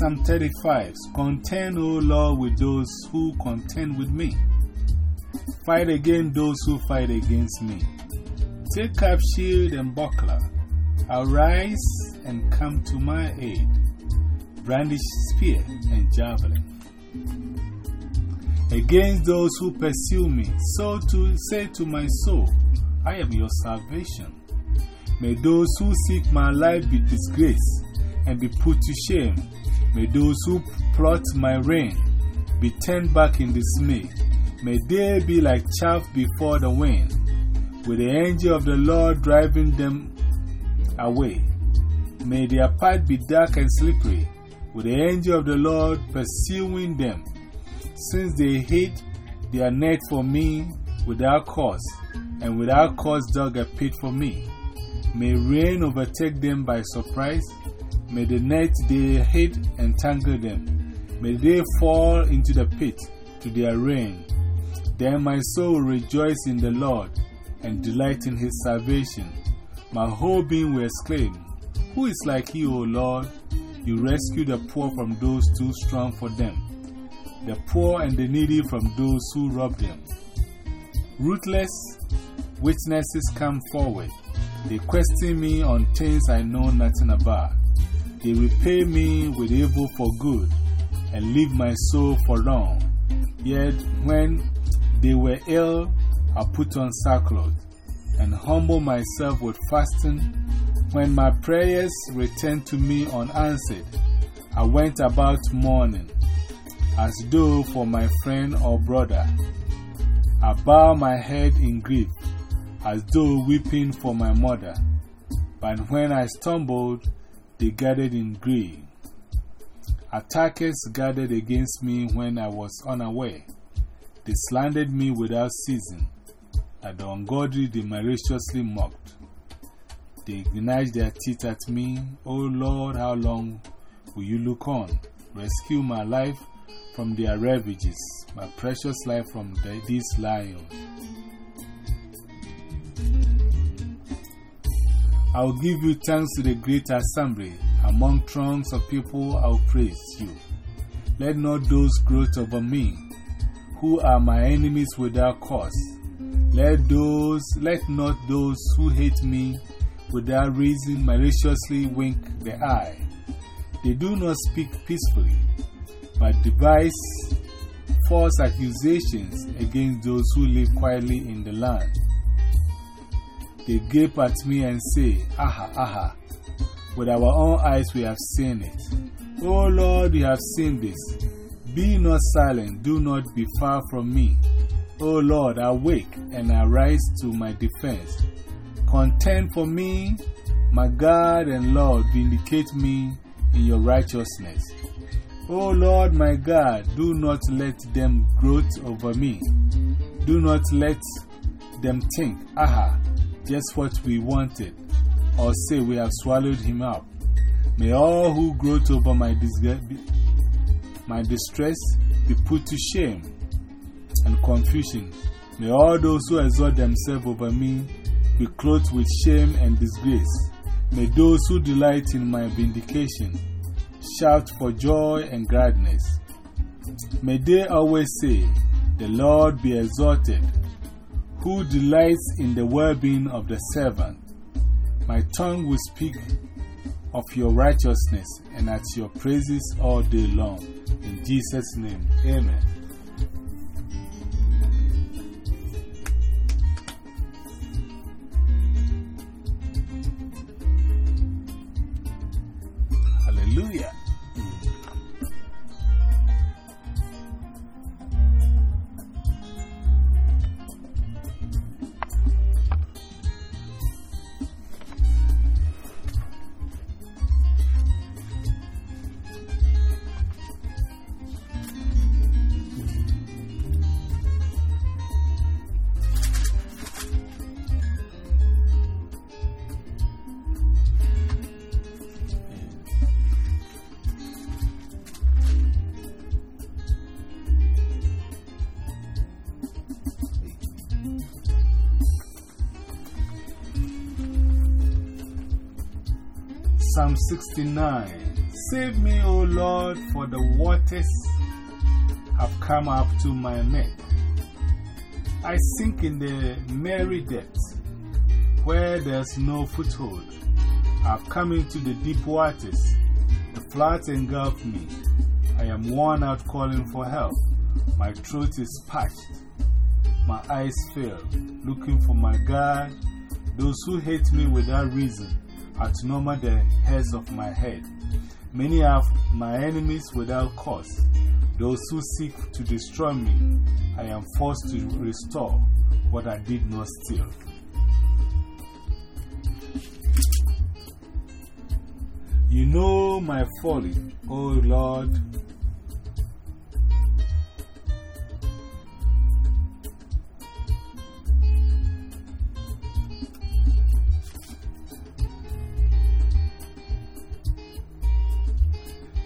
Psalm 35. Contend, O Lord, with those who contend with me. Fight against those who fight against me. Take up shield and buckler. Arise and come to my aid. Brandish spear and javelin. Against those who pursue me, so to say to my soul, I am your salvation. May those who seek my life be disgraced and be put to shame. May those who plot my reign be turned back in dismay. May they be like chaff before the wind, with the angel of the Lord driving them away. May their path be dark and slippery, with the angel of the Lord pursuing them, since they hate their net for me without cause, and without cause dug a pit for me. May rain overtake them by surprise May the net they hate entangle them. May they fall into the pit to their ruin. Then my soul rejoice in the Lord and delight in his salvation. My whole being will exclaim, Who is like you, O Lord? You rescue the poor from those too strong for them, the poor and the needy from those who rob them. Ruthless witnesses come forward. They question me on things I know nothing about. They repay me with evil for good and leave my soul for long. Yet when they were ill, I put on sackcloth and humble myself with fasting. When my prayers returned to me unanswered, I went about mourning, as though for my friend or brother. I bowed my head in grief, as though weeping for my mother. But when I stumbled, they gathered in grief. Attackers gathered against me when I was unaware. They slandered me without ceasing. At the ungodly, they maliciously mocked. They gnashed their teeth at me. O oh Lord, how long will you look on? Rescue my life from their ravages, my precious life from the, these lions. I will give you thanks to the great assembly. Among throngs of people, I will praise you. Let not those gloat over me, who are my enemies without cause. Let, those, let not those who hate me without reason maliciously wink the eye. They do not speak peacefully, but devise false accusations against those who live quietly in the land. They gape at me and say, Aha, aha. With our own eyes we have seen it. Oh Lord, we have seen this. Be not silent, do not be far from me. O Lord, awake and arise to my defense. Contend for me, my God and Lord, vindicate me in your righteousness. O Lord, my God, do not let them gloat over me. Do not let them think, aha, just what we wanted, or say we have swallowed him up. May all who gloat over my, my distress be put to shame and confusion. May all those who exalt themselves over me be clothed with shame and disgrace. May those who delight in my vindication shout for joy and gladness. May they always say, The Lord be exalted who delights in the well being of the servant. My tongue will speak of your righteousness and at your praises all day long. In Jesus' name, Amen. Hallelujah. 69 Save me, O Lord, for the waters have come up to my neck. I sink in the merry depths where there's no foothold. I've come into the deep waters. The floods engulf me. I am worn out calling for help. My throat is parched. My eyes fail, looking for my God. Those who hate me without reason to number the hairs of my head. Many are my enemies without cause. Those who seek to destroy me, I am forced to restore what I did not steal. You know my folly, O Lord.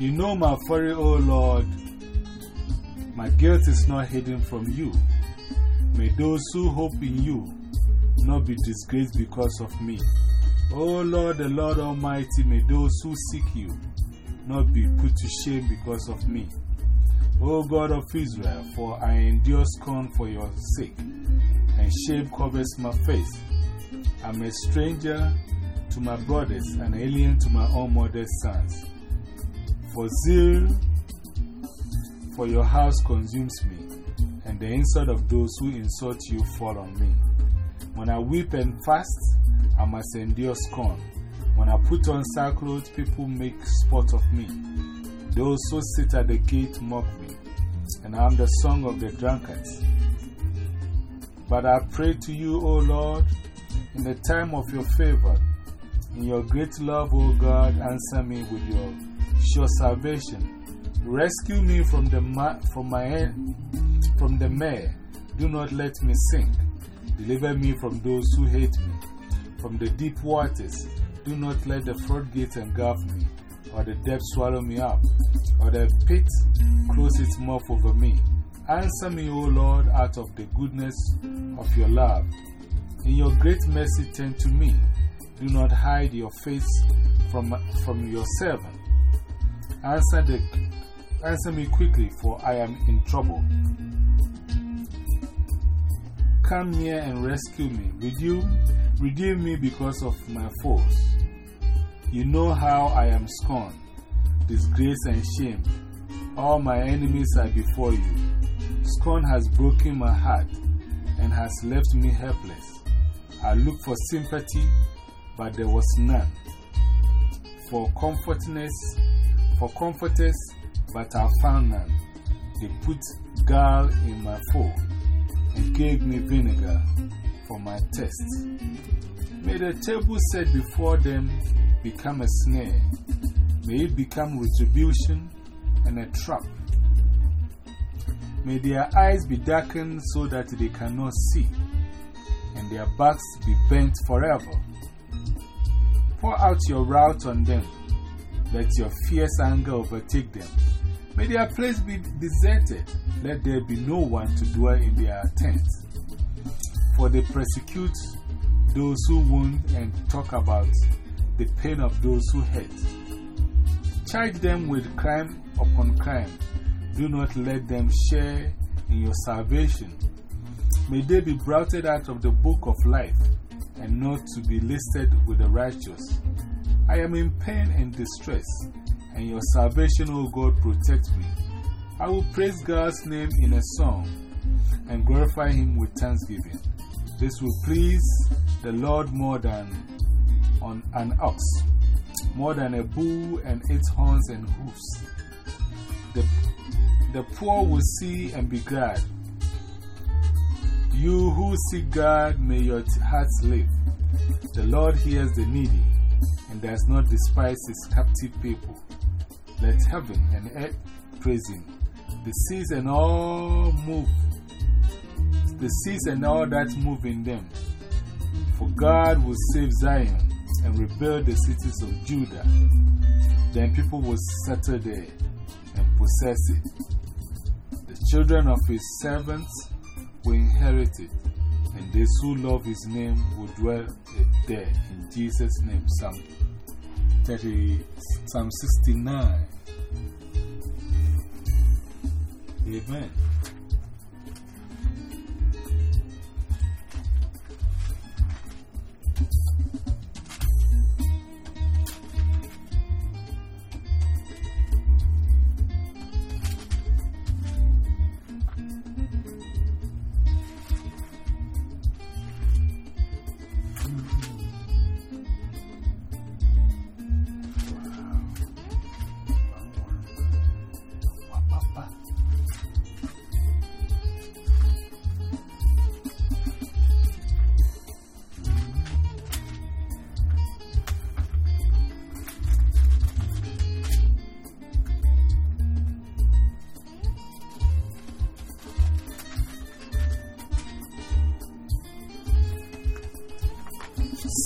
You know my folly, O oh Lord. My guilt is not hidden from you. May those who hope in you not be disgraced because of me. O Lord, the Lord Almighty, may those who seek you not be put to shame because of me. O God of Israel, for I endure scorn for your sake, and shame covers my face. I'm a stranger to my brothers, an alien to my own mother's sons. For zeal for your house consumes me, and the insult of those who insult you fall on me. When I weep and fast, I must endure scorn. When I put on sackcloth, people make sport of me. Those who sit at the gate mock me, and I am the song of the drunkards. But I pray to you, O Lord, in the time of your favor. In your great love, O God, answer me with your sure salvation. Rescue me from the, from my, from the mare. Do not let me sink. Deliver me from those who hate me. From the deep waters, do not let the floodgates engulf me, or the depth swallow me up, or the pit close its mouth over me. Answer me, O Lord, out of the goodness of your love. In your great mercy, turn to me. Do not hide your face from, from your servant. Answer, the, answer me quickly, for I am in trouble. Come near and rescue me. Redeem, redeem me because of my foes. You know how I am scorned, disgrace, and shame. All my enemies are before you. Scorn has broken my heart and has left me helpless. I looked for sympathy, but there was none. For comfortness, for comforters, but I found none. They put gall in my food and gave me vinegar for my test. May the table set before them become a snare. May it become retribution and a trap. May their eyes be darkened so that they cannot see, and their backs be bent forever. Pour out your wrath on them. Let your fierce anger overtake them. May their place be deserted. Let there be no one to dwell in their tents. For they persecute those who wound and talk about the pain of those who hurt. Charge them with crime upon crime. Do not let them share in your salvation. May they be blotted out of the book of life and not to be listed with the righteous. I am in pain and distress, and your salvation, O God, protect me. I will praise God's name in a song and glorify Him with thanksgiving. This will please the Lord more than on an ox, more than a bull and its horns and hoofs. The, the poor will see and be glad. You who seek God, may your hearts live. The Lord hears the needy and does not despise his captive people. Let heaven and earth praise him. The seas and all move, the seas and all that move in them. For God will save Zion and rebuild the cities of Judah. Then people will settle there and possess it. The children of his servants will inherit it, and those who love his name will dwell there. In Jesus' name, Psalm 30, Psalm 69. Amen.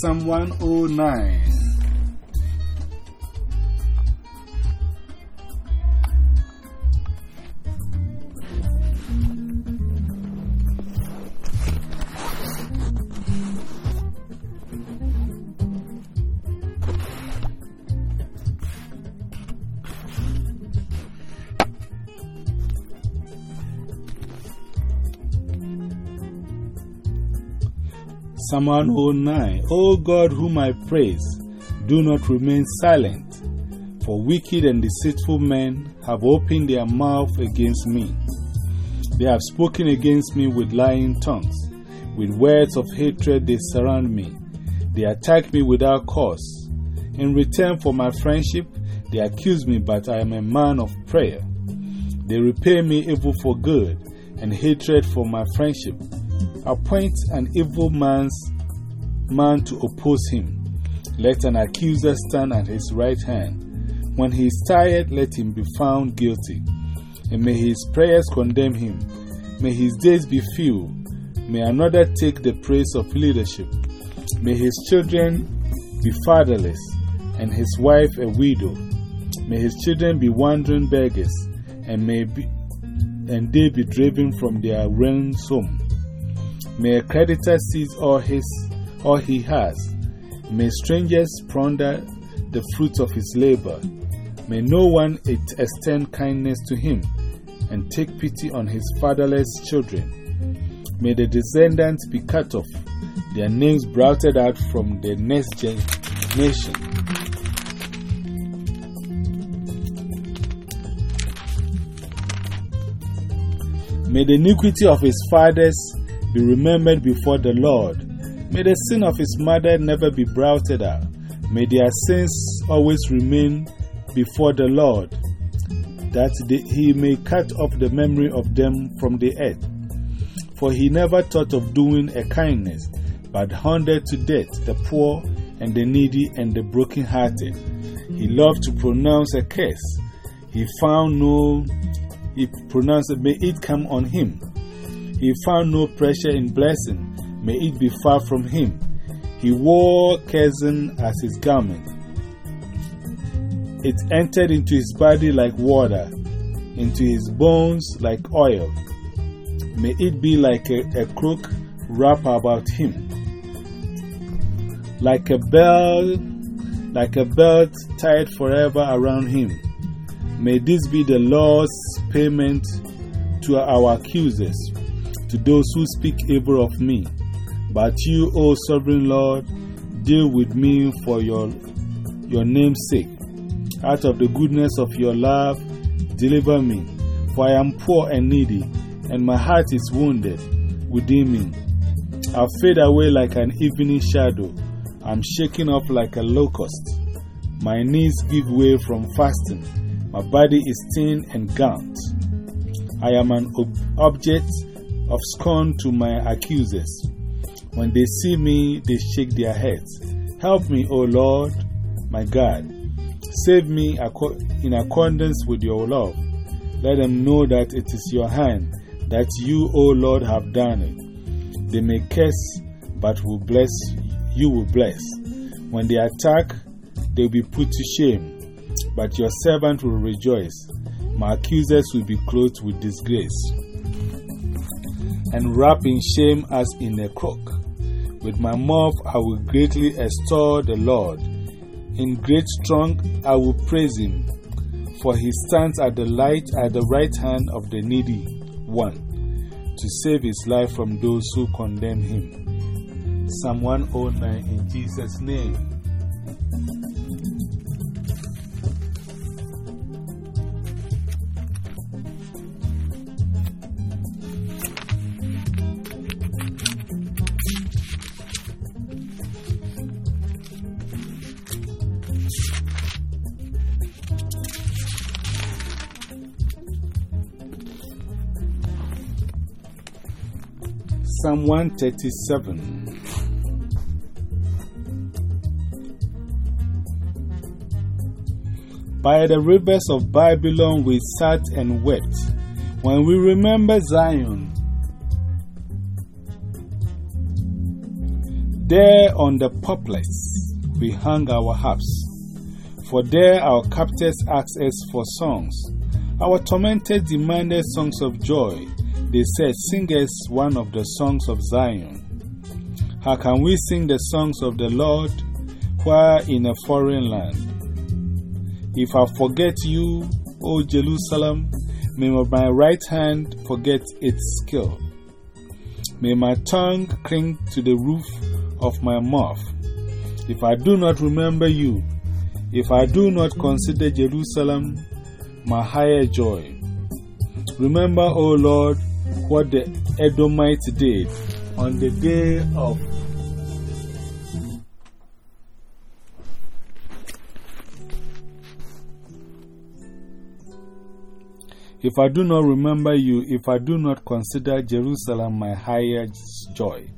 Psalm 109. Psalm 109 O God, whom I praise, do not remain silent, for wicked and deceitful men have opened their mouth against me. They have spoken against me with lying tongues. With words of hatred, they surround me. They attack me without cause. In return for my friendship, they accuse me, but I am a man of prayer. They repay me evil for good and hatred for my friendship appoint an evil man's man to oppose him. Let an accuser stand at his right hand. When he is tired, let him be found guilty. And may his prayers condemn him. May his days be few. May another take the praise of leadership. May his children be fatherless, and his wife a widow. May his children be wandering beggars, and, may be, and they be driven from their realms home. May a creditor seize all, his, all he has. May strangers plunder the fruits of his labor. May no one extend kindness to him and take pity on his fatherless children. May the descendants be cut off, their names blotted out from the next generation. May the iniquity of his fathers be remembered before the Lord. May the sin of his mother never be blotted out. May their sins always remain before the Lord, that he may cut off the memory of them from the earth. For he never thought of doing a kindness, but hunted to death the poor and the needy and the broken-hearted. He loved to pronounce a curse. He found no, he pronounced, may it come on him. He found no pressure in blessing. May it be far from him. He wore cursing as his garment. It entered into his body like water, into his bones like oil. May it be like a, a crook wrap about him. Like a belt, like a belt tied forever around him. May this be the Lord's payment to our accusers to those who speak evil of me. But you, O sovereign Lord, deal with me for your, your name's sake. Out of the goodness of your love, deliver me, for I am poor and needy, and my heart is wounded within me. I fade away like an evening shadow. I'm shaken up like a locust. My knees give way from fasting. My body is thin and gaunt. I am an ob object of scorn to my accusers. When they see me, they shake their heads. Help me, O Lord, my God. Save me in accordance with your love. Let them know that it is your hand, that you, O Lord, have done it. They may curse, but will bless, you will bless. When they attack, they will be put to shame. But your servant will rejoice. My accusers will be clothed with disgrace and wrap in shame as in a cloak. With my mouth I will greatly extol the Lord. In great strength I will praise him, for he stands at the light at the right hand of the needy one, to save his life from those who condemn him. Psalm 109 in Jesus' name. 137 By the rivers of Babylon we sat and wept when we remember Zion. There on the poplars we hung our harps, for there our captors asked us for songs. Our tormentors demanded songs of joy. They said, Sing us one of the songs of Zion. How can we sing the songs of the Lord while in a foreign land? If I forget you, O Jerusalem, may my right hand forget its skill. May my tongue cling to the roof of my mouth. If I do not remember you, if I do not consider Jerusalem my higher joy. Remember, O Lord, what the Edomites did on the day of If I do not remember you, if I do not consider Jerusalem my highest joy.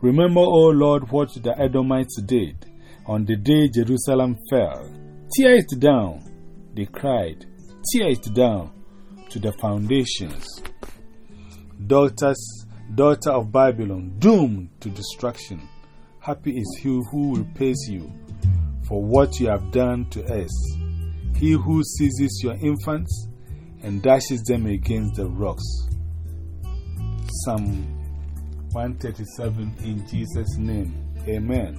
Remember, O Lord, what the Edomites did on the day Jerusalem fell. Tear it down, they cried. Tear it down to the foundations daughters, daughter of Babylon, doomed to destruction. Happy is he who repays you for what you have done to us. He who seizes your infants and dashes them against the rocks. Psalm 137 in Jesus' name. Amen.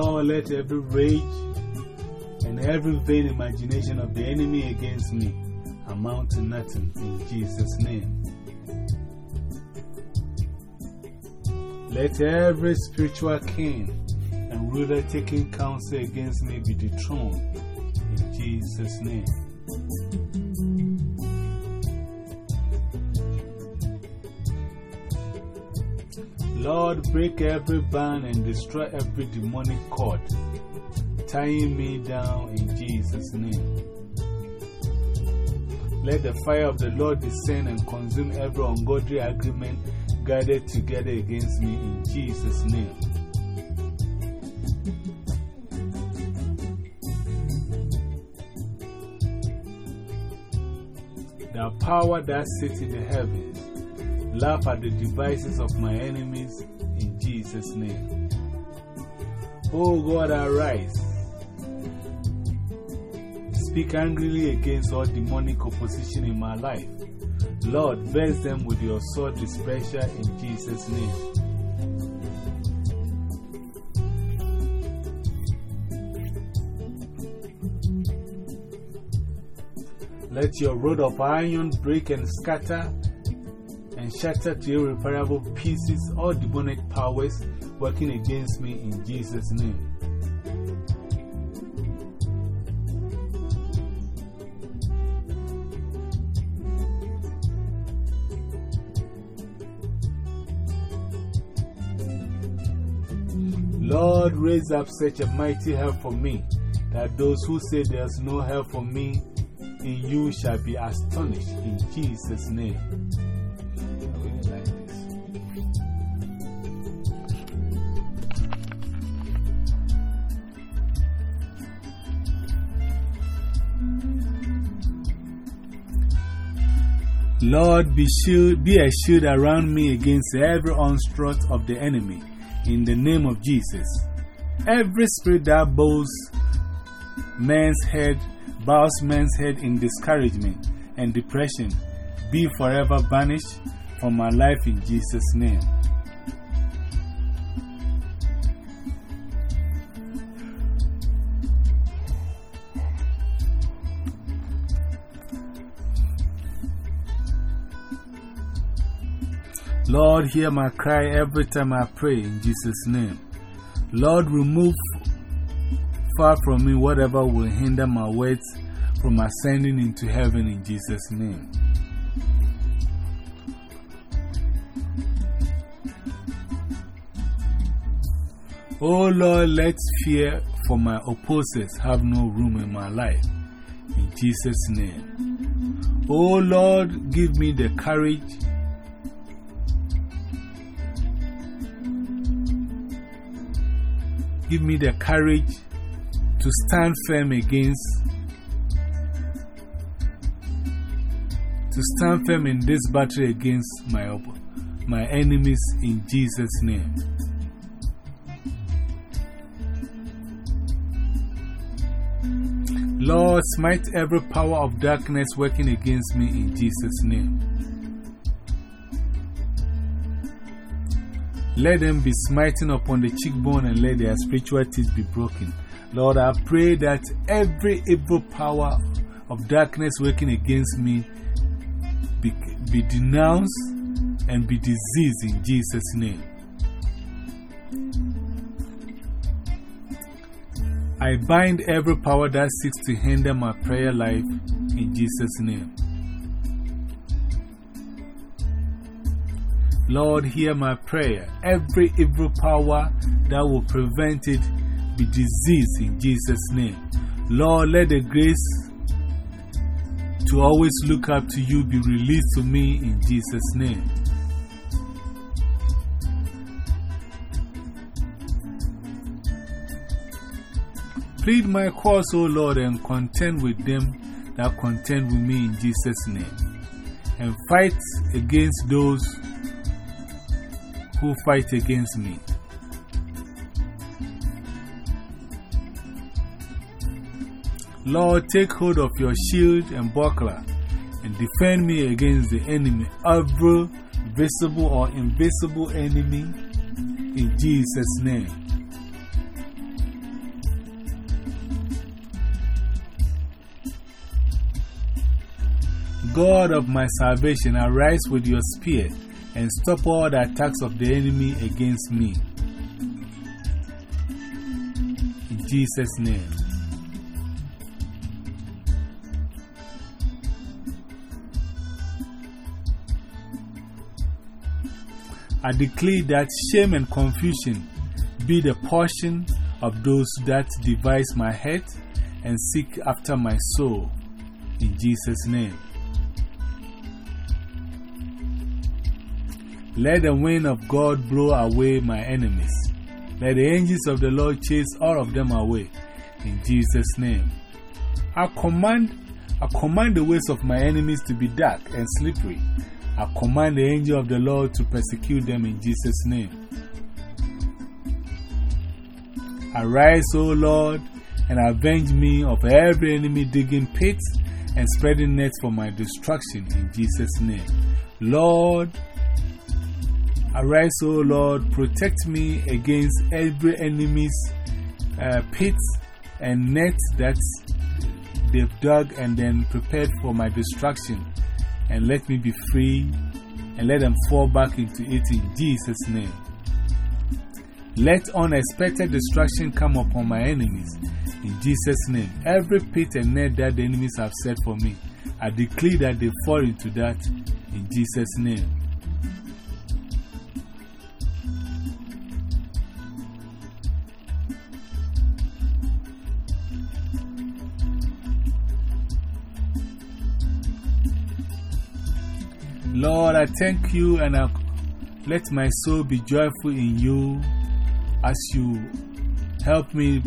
Lord, let every rage and every vain imagination of the enemy against me amount to nothing in Jesus' name. Let every spiritual king and ruler taking counsel against me be dethroned in Jesus' name. Break every band and destroy every demonic cord, tying me down in Jesus' name. Let the fire of the Lord descend and consume every ungodly agreement gathered together against me in Jesus' name. The power that sits in the heavens laugh at the devices of my enemies in Jesus' name. Oh God, arise. Speak angrily against all demonic opposition in my life. Lord, vex them with your sword displeasure in Jesus' name. Let your rod of iron break and scatter and shatter to irreparable pieces all demonic powers working against me in Jesus' name. Lord, raise up such a mighty help for me, that those who say there's no help for me in you shall be astonished in Jesus' name. Lord, be, shield, be a shield around me against every onslaught of the enemy, in the name of Jesus. Every spirit that bows man's head, bows man's head in discouragement and depression, be forever banished from my life in Jesus' name. Lord, hear my cry every time I pray in Jesus' name. Lord, remove far from me whatever will hinder my words from ascending into heaven in Jesus' name. Oh Lord, let fear for my opposers have no room in my life. In Jesus' name. Oh Lord, give me the courage give me the courage to stand firm against, to stand firm in this battle against my, my enemies in Jesus' name. Lord, smite every power of darkness working against me in Jesus' name. Let them be smiting upon the cheekbone and let their spiritual teeth be broken. Lord, I pray that every evil power of darkness working against me be, be denounced and be diseased in Jesus' name. I bind every power that seeks to hinder my prayer life in Jesus' name. Lord, hear my prayer. Every evil power that will prevent it be diseased in Jesus' name. Lord, let the grace to always look up to you be released to me in Jesus' name. Plead my cause, O Lord, and contend with them that contend with me in Jesus' name. And fight against those who fight against me. Lord, take hold of your shield and buckler and defend me against the enemy, every visible or invisible enemy, in Jesus' name. God of my salvation, arise with your spear and stop all the attacks of the enemy against me. In Jesus' name. I declare that shame and confusion be the portion of those that devise my head and seek after my soul. In Jesus' name. Let the wind of God blow away my enemies. Let the angels of the Lord chase all of them away. In Jesus' name. I command, I command the ways of my enemies to be dark and slippery. I command the angel of the Lord to persecute them in Jesus' name. Arise, O Lord, and avenge me of every enemy digging pits and spreading nets for my destruction in Jesus' name. Lord, arise, O Lord, protect me against every enemy's uh, pits and nets that they've dug and then prepared for my destruction and let me be free and let them fall back into it in Jesus' name. Let unexpected destruction come upon my enemies in Jesus' name. Every pit and net that the enemies have set for me, I declare that they fall into that in Jesus' name. Lord, I thank you and I let my soul be joyful in you as you help me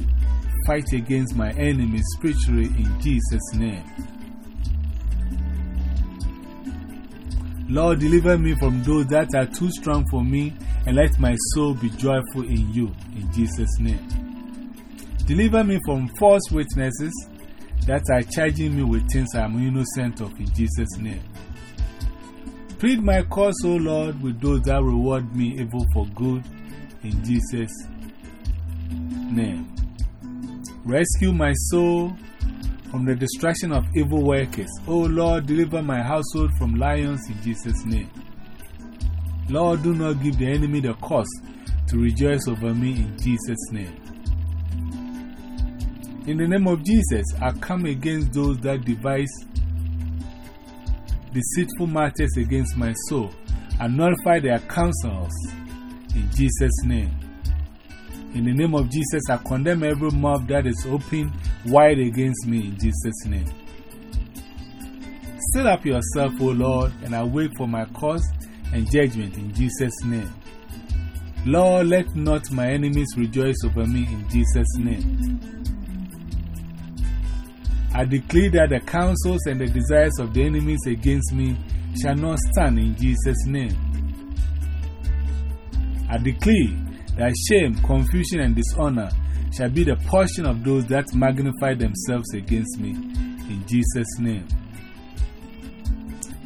fight against my enemies spiritually in Jesus' name. Lord, deliver me from those that are too strong for me and let my soul be joyful in you in Jesus' name. Deliver me from false witnesses that are charging me with things I'm innocent of in Jesus' name. Plead my cause, O Lord, with those that reward me evil for good in Jesus' name. Rescue my soul from the destruction of evil workers. O Lord, deliver my household from lions in Jesus' name. Lord, do not give the enemy the cause to rejoice over me in Jesus' name. In the name of Jesus, I come against those that devise deceitful matters against my soul and nullify their counsels in Jesus' name. In the name of Jesus, I condemn every mouth that is open wide against me in Jesus' name. Still up yourself, O Lord, and I wait for my cause and judgment in Jesus' name. Lord, let not my enemies rejoice over me in Jesus' name. I declare that the counsels and the desires of the enemies against me shall not stand in Jesus' name. I declare that shame, confusion, and dishonor shall be the portion of those that magnify themselves against me in Jesus' name.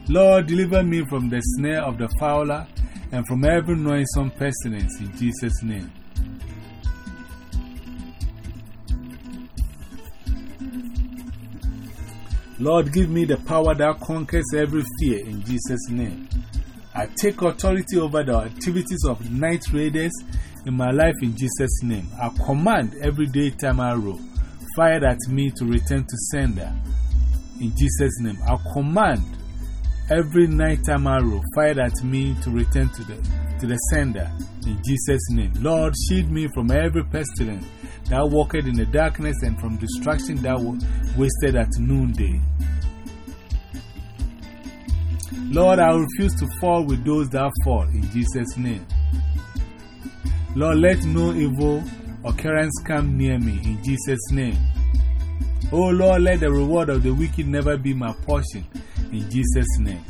Lord, deliver me from the snare of the fowler and from every noisome pestilence in Jesus' name. Lord, give me the power that conquers every fear in Jesus' name. I take authority over the activities of night raiders in my life in Jesus' name. I command every daytime arrow fired at me to return to sender in Jesus' name. I command every nighttime arrow fired at me to return to the, to the sender in Jesus' name. Lord, shield me from every pestilence that walked in the darkness and from destruction that was wasted at noonday. Lord, I refuse to fall with those that fall in Jesus' name. Lord, let no evil occurrence come near me in Jesus' name. Oh Lord, let the reward of the wicked never be my portion in Jesus' name.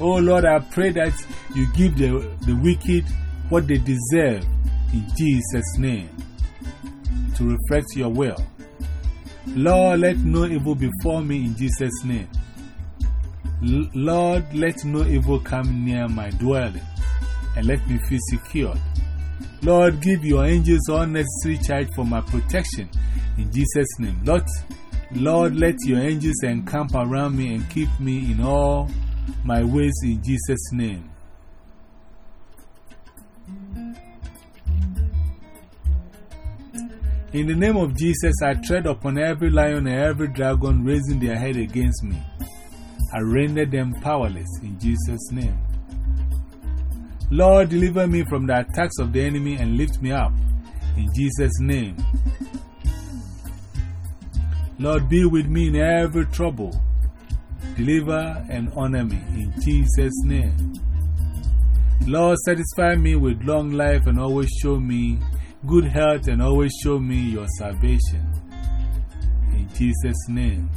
Oh Lord, I pray that you give the, the wicked what they deserve in Jesus' name to reflect your will. Lord, let no evil befall me in Jesus' name. Lord, let no evil come near my dwelling and let me feel secured. Lord, give your angels all necessary charge for my protection in Jesus' name. Lord, Lord, let your angels encamp around me and keep me in all my ways in Jesus' name. In the name of Jesus, I tread upon every lion and every dragon raising their head against me. I render them powerless in Jesus' name. Lord, deliver me from the attacks of the enemy and lift me up in Jesus' name. Lord, be with me in every trouble. Deliver and honor me in Jesus' name. Lord, satisfy me with long life and always show me good health and always show me your salvation. In Jesus' name.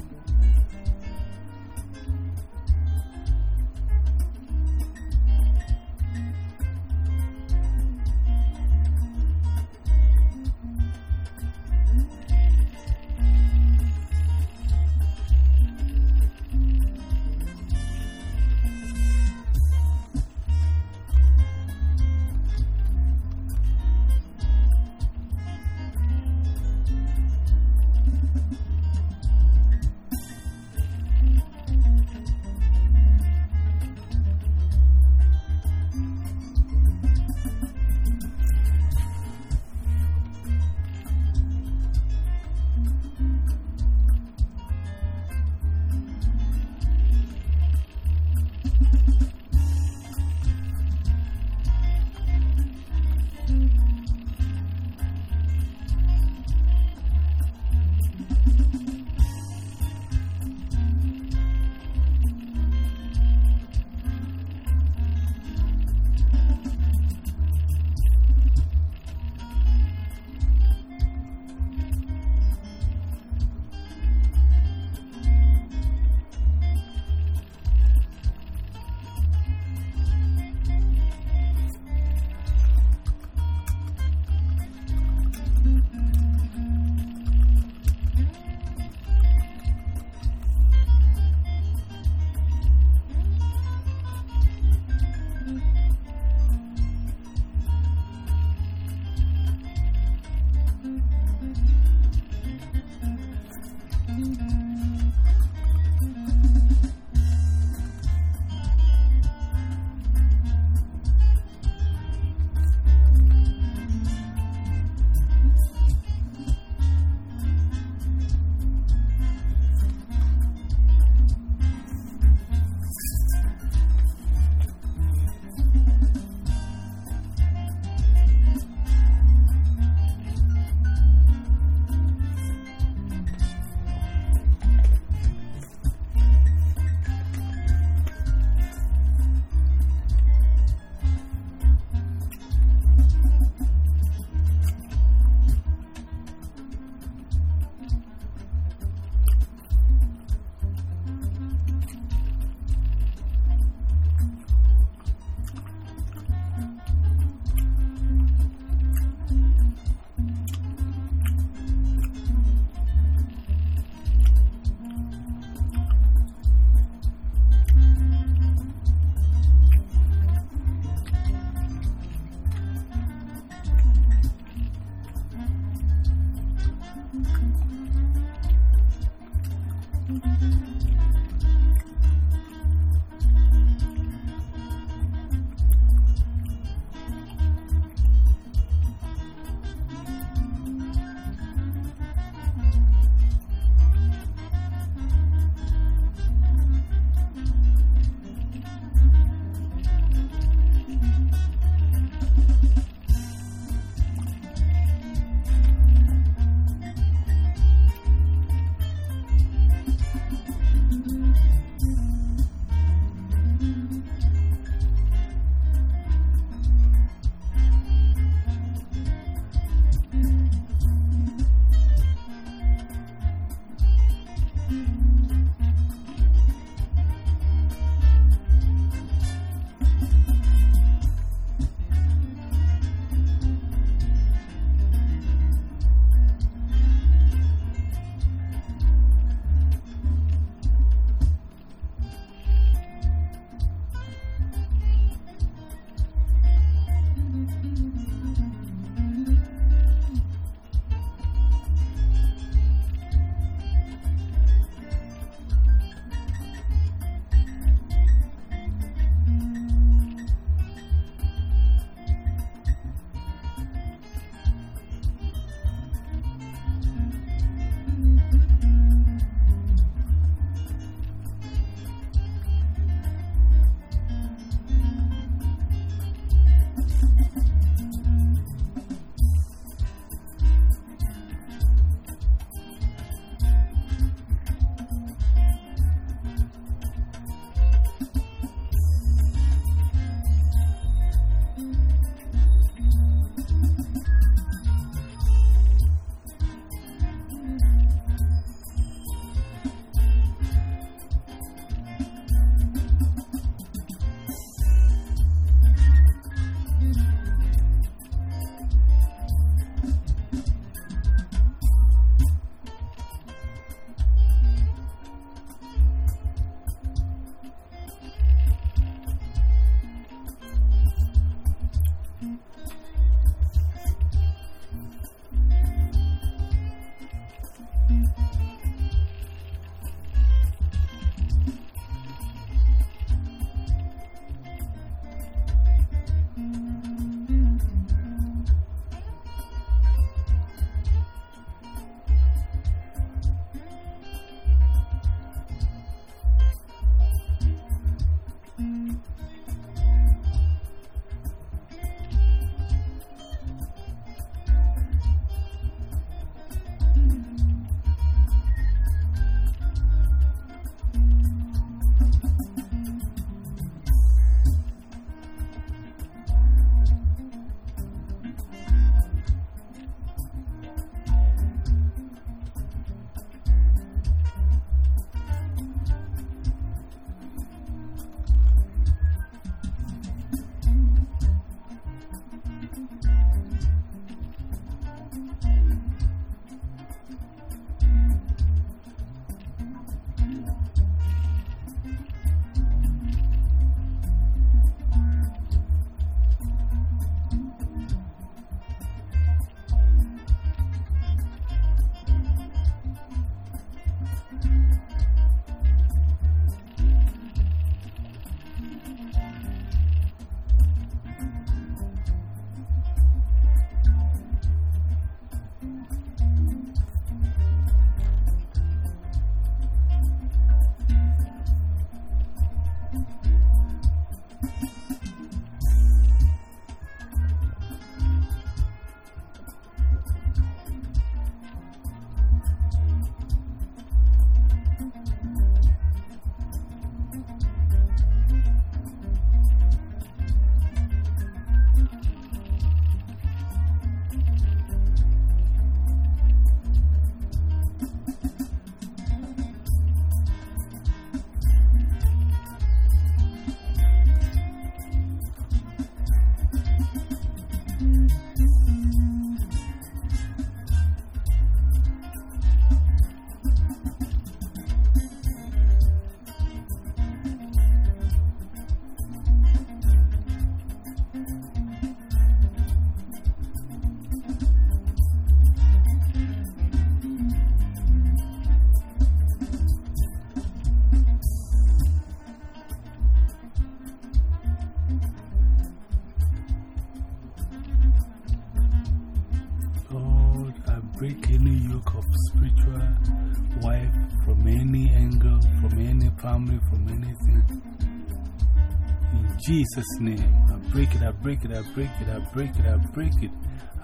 Jesus' name, I break it, I break it, I break it, I break it, I break it.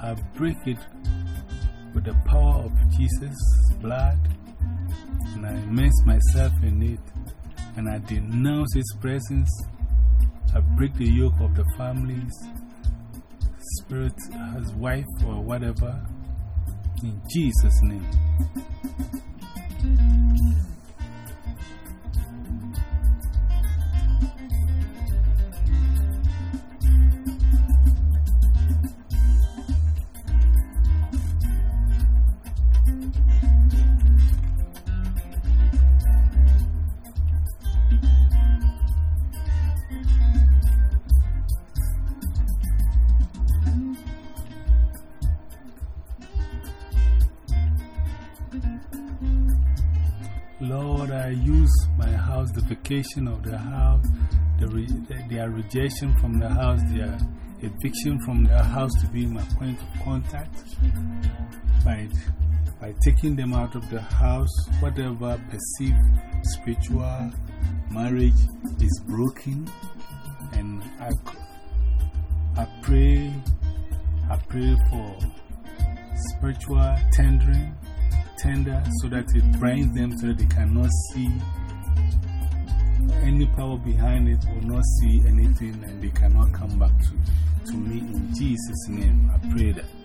I break it with the power of Jesus' blood, and I immerse myself in it, and I denounce His presence. I break the yoke of the families, spirit, his wife, or whatever, in Jesus' name. Of the house, the re their rejection from the house, their eviction from the house to be my point of contact. By, by taking them out of the house, whatever perceived spiritual marriage is broken. And I, I pray, I pray for spiritual tendering tender so that it brings them so that they cannot see any power behind it, will not see anything, and they cannot come back to, to me. In Jesus' name, I pray that.